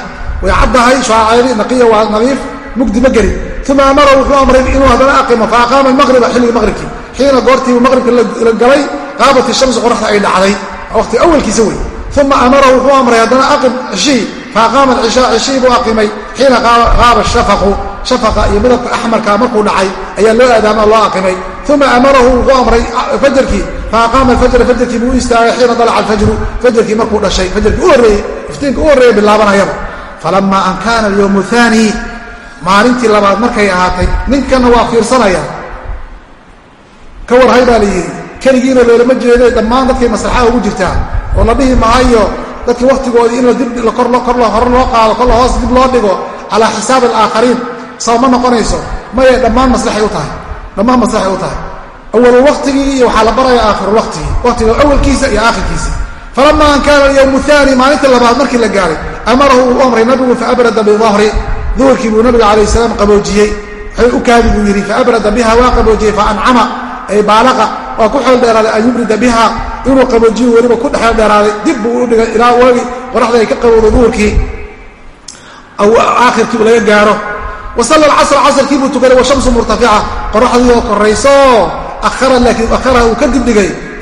way caddahay shucaaceedii naqiya waa nadiif mugdi ma gelin uma amara wuxuu amray inuu haddana aqimo fa aqaama maqriba xilligii maqribkii xiina goortiibu maqribka la galay qaabat ishamsu qoraxda ay dhacday. Waqti awalkiisa wey uma amara wuxuu amray haddana aqim cishii fa aqaama alcishaa cishii buu aqimay. Xiina qaaba shafaqu shafaqa iyo midabka axmarka markuu dhacay ayaa loo aadaama loo aqimay. Uma amarahu wuxuu amray fajarkii fa aqaama alfajra fajarkii buu u istaagay xiina dalaca alfajru fajarkii markuu dhashay fajarkii u horreeyey iftiinka u horreeya bilaabanayaba falama an kaana alyowmu aani maalintii labaad markay ahaatay ninkanna waa fiirsanaya ka warhay baa la yidhi keligiina loolama jeeday dhammaan dadkay maslaxada ugu jirtaa oo la dhihi maayo dadkii wakhtigoodii in dib hore loo qaado kolla hoos dib loo dhigo calaa xisaabi alaakhariin. Saba ma noqonayso. Maye dhammaan maslaxay u tahay. Dhammaan maslaxay u tahay. Awalu waqtigii iyo waxaa la baraya aakhiru waqtigii waqtiga awalkiisa iyo aakhirkiisa falama an kaana alyowmu aani maalintii labaad markii la gaaray amarahu uu amray nabigu faabrada bidahri duhurkii buu nabiga calayh salaam qaboojiyey waxay u kaadi buu yidhi faabrada biha waa qaboojiyey faancama ay baalaqa waa ku xeel dheeraaday an yubrida biha inuu qaboojiyo weliba ku dhexeel dheeraaday dib buu u dhigay ilaa waagi qoraxda ay ka qabowdo duhurkii aakhirkii u laga gaaro wasalla alcasra casrkii buu tukaday washamsu murtafica qoraxdii uu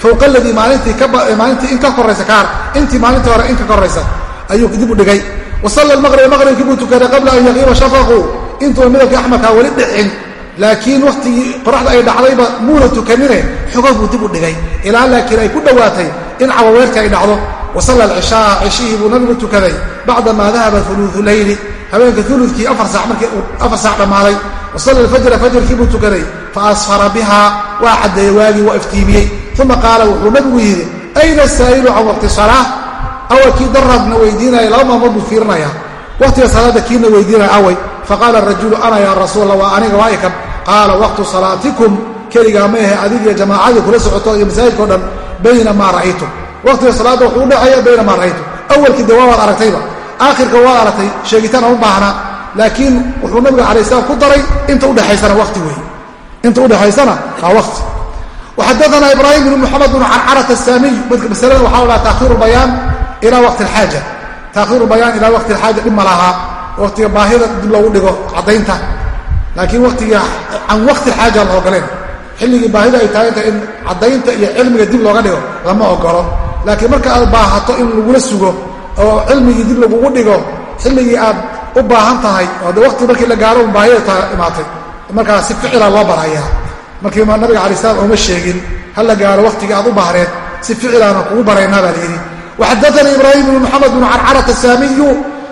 fowqa aladii maalintii in ka koraysa kaar intii maalintii hore in ka koraysa ayuu dib u dhigay. Wasalla maqriba maqribkii buu tukaday qabla an yaqiiba shafaqu intuuba midabkii axmarkaa weli dhicin. Laakiin wakhtigii qoraxda ay dhacdayba muuna tukanine xogo buu dib u dhigay. Ilaa laakiin ay ku dhowaatay in cawaweertii ay dhacdo. Wasalla alcishaa cishihii buu nabigu tukaday bacdamaa dahaba uluuu leyli habeenka uludkii afar saac dhammaaday wasalla alfajra fajrkii buu tukaday fa asfara biha waa caddeeyey waagii waa iftiimiyey uma qaala wuxuu nabigu yidhi ayna asaa'ilu can waqti salaa awa kii daraadna weydiinaya laba maalmood buu waqtiga salaada kiina weydiinaya away faqaala rajulu ana yaa rasuul waa aniga waa ikan qaala waqtu salaatikum keligaa ma ahe adigiyo jamaacadii kula socoto iyo masaajidka o dhan bayna maa ra'aytum waqtiga salaadda wuxuu udhexeeya bayna maa ra'aytum awalkii de waabaad aragtayba aakhirka waad aragtay sheegitaan uma baahna laakiin wuxuu nabiga alay slam ku daray inta udheaysana wati wey inta udhexaysana waa waqti waxadaana ibraahim bn muxamed bn carcarat asaamiy masalada waxaa la dhaha taakhiru bayaan ilaa waqti alxaaja taakhiru bayaan ilaa waqti alxaaja dhib ma lahaa waqtiga baahida dib loogu dhigo caddaynta laakiin waqtiga can waqti alxaaja la ogoleen xilligii baahida ay tahay inta in caddaynta iyo cilmiga dib looga dhigo lama ogolo laakiin marka aad baahato in lagula sugo oo cilmigii dib lagugu dhigo xilligii aad u baahan tahay oo de waqti markii la gaaro un baahida imaatay markaa si ficila loo barayaa markii nabiga alai slam uma sheegin ha la gaaro waqtigii aad u baahreed si ficilaana kugu baraynaa baa layidhi waxadaanii ibraahim bnu muxamed bnu carcarata saamiyu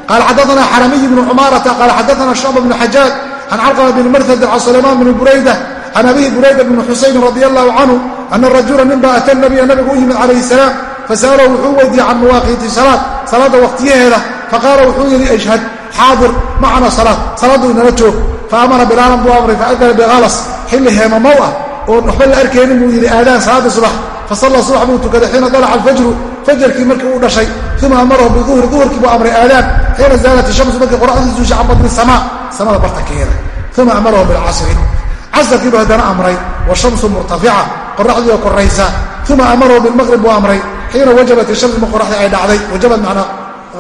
qaala xadaana xaramiy bnu cumaarata qaala xadaana shucba bnu xajaaj can calqama bni martad can sulaymaan bni burayda can abihi burayda bni xusaynin radi allahu canhu ana rajula ninba ata nabiya nabigu u yimid calayhi salaam fasa'alahu wuxuu weydiiyey can mawaaqiiti salaad salaadda waqtiyaheeda faqaala wuxuu yidhi ashhad xaadir macana salaad salaaddu inala joog. Fa amara bilaalan buu amray faadana bihalas xilli heemamow ah oon waxba la arkaynin buu yidhi aadaan salaadii subax. Fasalla subax buu tukaday xiina dalaca alfajru fajarkii markii uu dhashay uma amarahu biduhri duhurkii buu amray aadaan. Xiina zaalat ishamsu markii qoraxdii suushay can badni samaa. Samada bartankeeda uma amarahu bilcasri casrkii buu haddana amray washamsu murtafica. Qoraxdii oo koraysa uma amarahu bilmaqrib buu amray xiina wajabat ishamsu ma qoraxdii ay dhacday. Wajabat manaa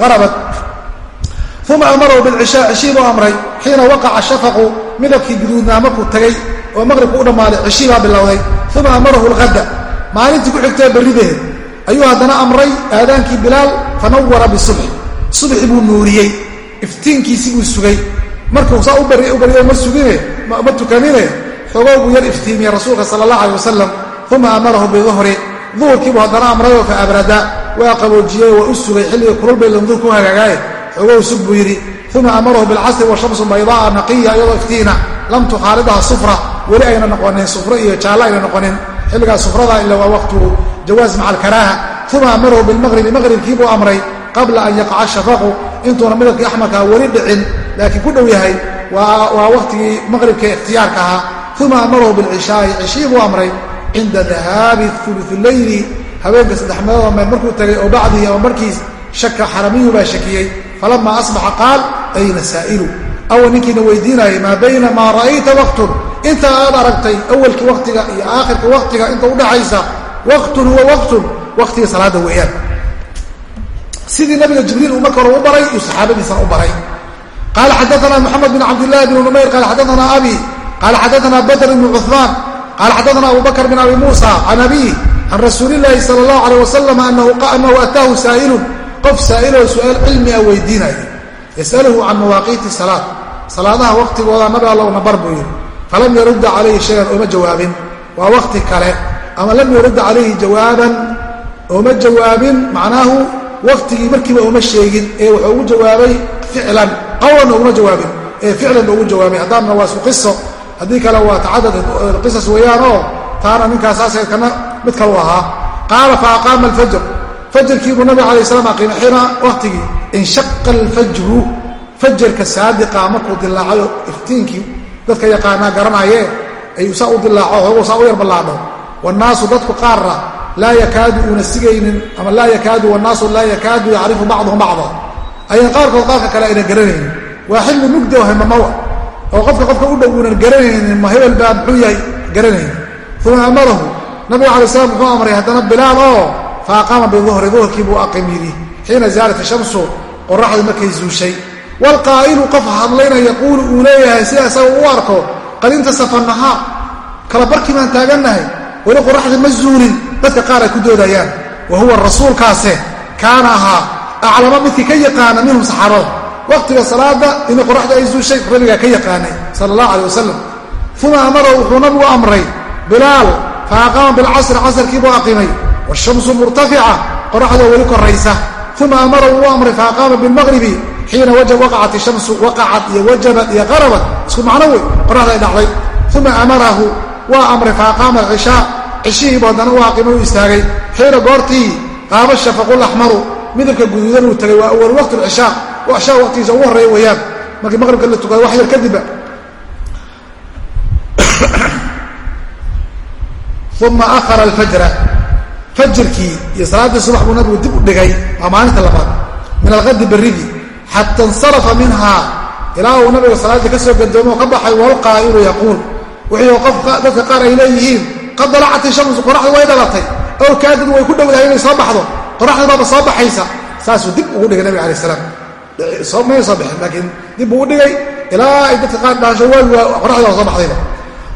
arabat uma amarahu bilcishaa cishii buu amray xiina waqaca shafaqu midabkii guduudnaa markuu tagay oo maqribku u dhammaaday cishii baa bilowday. Uma amarahu lhadda maalintii ku xigtee barrideed ayuu haddana amray aadaankii bilaal fanawara bisubxi subxi buu nuuriyey. Iftiinkiisii buu sugay. Markuu saa u baryo ma sugine ma tukanine. Xogoo buu yar iftiimiyey rasuulka sala allah alay wasalam uma amarahu biduhri duhurkiibuu haddana amrayoo fa abrada waa qaboojiyey waa u sugay. Xilligii kulul bay landuur ku hagaagaaye xogow sug buu yidhi uma amarahu bilcasri washamsu baydaaa naqiya iyadoo iftiina lam tukhaalidaha sufra weli ayna noqonin sufro iyo jaallo ayna noqonin xilligaas sufrada ila waa waqtu jawaaz maca alkaraaha uma amarahu bilmaqribi maqribkiibuu amray qabla an yaqaca shafaqu intuuna midabkii axmarkaa weli dhicin laakiin ku dhow yahay waa waqtigii maqribka ikhtiyaarka ahaa. Uma amarahu bilcishaai cishii buu amray cinda dahaabi uluuleyli habeenka saddex meeloodoo meel markuu tagay oo bacdihi ama markiis shaka xaramiyu baa shakiyey falama asbaxa qaal ayna saa'ilu awal ninkiina weydiinayay maa bayna maa ra'ayta waqtun inta aad aragtay awalkii waqtiga iyo aakhirka waqtiga inta udhaxaysa waqtun huwa waqtun waqtiga salaada weeyaan sidii nabiga jibriil uu marka u baray iyo saxaabadiisana u baray qaala xadaana moxamed bin cabdillahi bn numayr qaala xadaana abi qaala xadaana badr bn cuثmaan qaala xadaana abu bin abi muusa can abiih can rasuuli llaahi sala allahu aleyh wasalam anahu ataahu saa'ilun qof saa'iloo su'aal cilmi a weydiinaya yasaluhu can mawaaqiiti salaad. Salaadaha waqtigooda nabi alla una bar buu yidhi falam yarudda calayhi shayan ooma jawaabin. Waa waqti kale ama lam yarudda calayhi jawaaban ooma jawaabin macnaahu waqtigii markiiba ooma sheegin ee wuxuu ugu jawaabay ficlan qawlan ooguma jawaabin ee ficlan ugu jawaabay. Haddaanna waa isku qiso haddii kale waa tacadad qisas weeyaan taana ninkaasaasee kana mid kalu ahaa. Qaala fa aqaama alfajr fajarkiibuu nabig alay slam aqiimay xiina waqtigii inshaqa alfajru fajarka saadiqa markuu dilaacayo iftiinkii dadka yaqaanaa garanayee ayuu saa u dilaaco hoogu saa u yar ballaadho. Wannaasu dadku qaarna laa yakaadu uuna sigaynin ama laa yakaadu wannaasu laa yakaadu yacrifu bacduhum bacda. Ayaan qaarkood qaarka kale ayna garanaynin waa xilli mugdi oo himamawa oo qofka qofka u dhow uunan garanaynin ma hebel baa muxuu yahay garanaynin uma amarahu nabigu alay slam muxuu amray haddana bilaal oo fa aqaama biduhri duhurkii buu aqim yidhi xiina zaalat ishamsu qoraxdii markay zuushay waalqaa'ilu qof hadlayna yaquulu uu leeyahay sida isaga u arko qalinta safanahaa kala barkii baan taagannahay weli qoraxdii ma zuulin dadka qaar ay ku doodayaan wa huwa rasuulkaase kaana ahaa aclama midkii ka yaqaana minhum saxaabada waqtiga salaada inay qoraxda ay zuushay nabigaa ka yaqaanay sala allah alay wasalam uma amara wuxuu nabigu amray bilaal fa aqaama bilcasri washamsu murtafica qoraxdoo weli koraysa uma amara wuu amray fa aqaama bilmaqribi xiina waqacat ishamsu waqacat iyo wajabat iyo qarabat isku macno wey qoraxda ay dhacday uma amarahu waa amray fa aqaama alcishaa cishihiibu haddana u aqimay u istaagay xiina goortii qaama shafaqu laxmaru midabka guduudan uu tagay waa awal waqti lcishaa cishaa waqtigiisa ugu horreeya weeyaan markii maqribka la tukada wax yar kadibba uma ahara alfajra fajirkii iyo salaaddii subax buu nabigu dib u dhigay waa maalinta labaad. Min alqadi berrigii xata insarafa minhaa ilaa uu nabiga salaaddii ka soo gadoomo oo ka baxay walqaa'ilu yaquul. Wixii qof dadka qaar ay leeyihiin qad dalacat ishamsu qoraxdu way dhalatay. Ow kaadid way ku dhowdahay inay soo baxdo. Qoraxdii baaba soo baxaysa saasuu dib ugu dhigay nabiga alai salaam. May soo bixin laakiin dib buu dhigay. Ilaa ay dadka qaar dhaansho waagi waa qoraxdii soo baxdayba.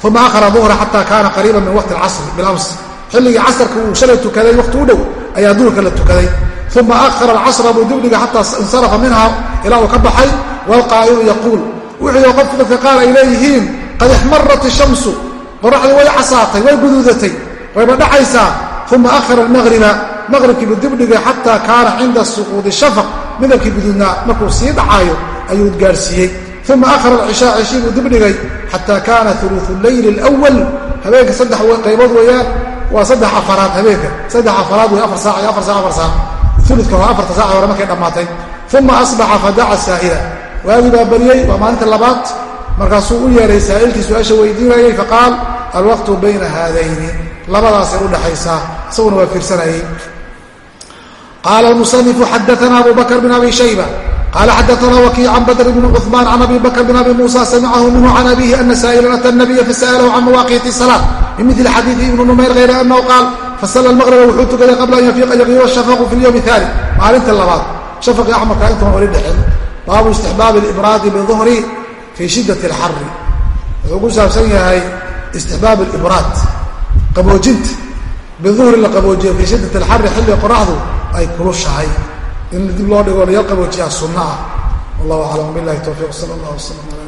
Uma akhara duhra xata kaana qariiban min waqti alcasri bilams xilligii casarka uu shalay tukaday waqti u dhow ayaa duhurka la tukaday. Uma ahara alcasra buu dibdhiga xataa insarafa minha ilaa uu ka baxay waalqaa'ilu yaquul. Wuxuu qofku dadka qaar ay leeyihiin qad ixmarat ishamsu qoraxdii way casaatay way guduudatay wayba dhacaysaa. Uma ahara almaqriba maqribkii buu dibdhigay xataa kaana cinda suquudi shafaq. Midabkii guduudnaa markuu sii dhacaayo ayuu gaarhsiiyey uma ahara alcishaa cishii buu dibdhigay xataa kaana uluuu leyli alwal habeenka saddex qaybood weeyaan waa saddex afaraad habeenka saddex afaraad wey afar saac iyo afar saac afar saac. Uludka hore afarta saaca hore markay dhammaatay. Uma asbaxa fadaca saa'ila. Waagii baa baryey waa maalinta labaad. Markaasuu u yeehay saa'ilkii su'aasha weydiinayay faqaal alwaqtu bayna haadayni. Labadaasay udhaxaysaa isaguna waa fiirsanayay qaala musanifu xadaana abu bakr bin abi shayba qaala xadaana wakiic can badr bni cuثmaan can abi bakr bin abi muusa samicahu minhu can abihi ana saa'ilan ata nabiya fasa'alahu can mawaaqiiti salaa bimili xadiidi ibni numayr hayra anahu qaal fasala lmaqriba wuxuu tukaday qabla an yafiiqa yaqiiba shafaqu fi lyowmi aali maalinta labaad shafaqii axmarka intuuna wali dhexin baabu istixbaabi libraadi biduhri fii shidat alxari wuxuu ku saabsan yahay istixbaab alibraad qaboojinta biduhri la qaboojiyo fii shidat alxari xilliga qoraxdu ay kulushahay in dib loo dhigo layar qaboojiyaa sunna ah wallahu aclam bilahi towfiiq sala allah waslam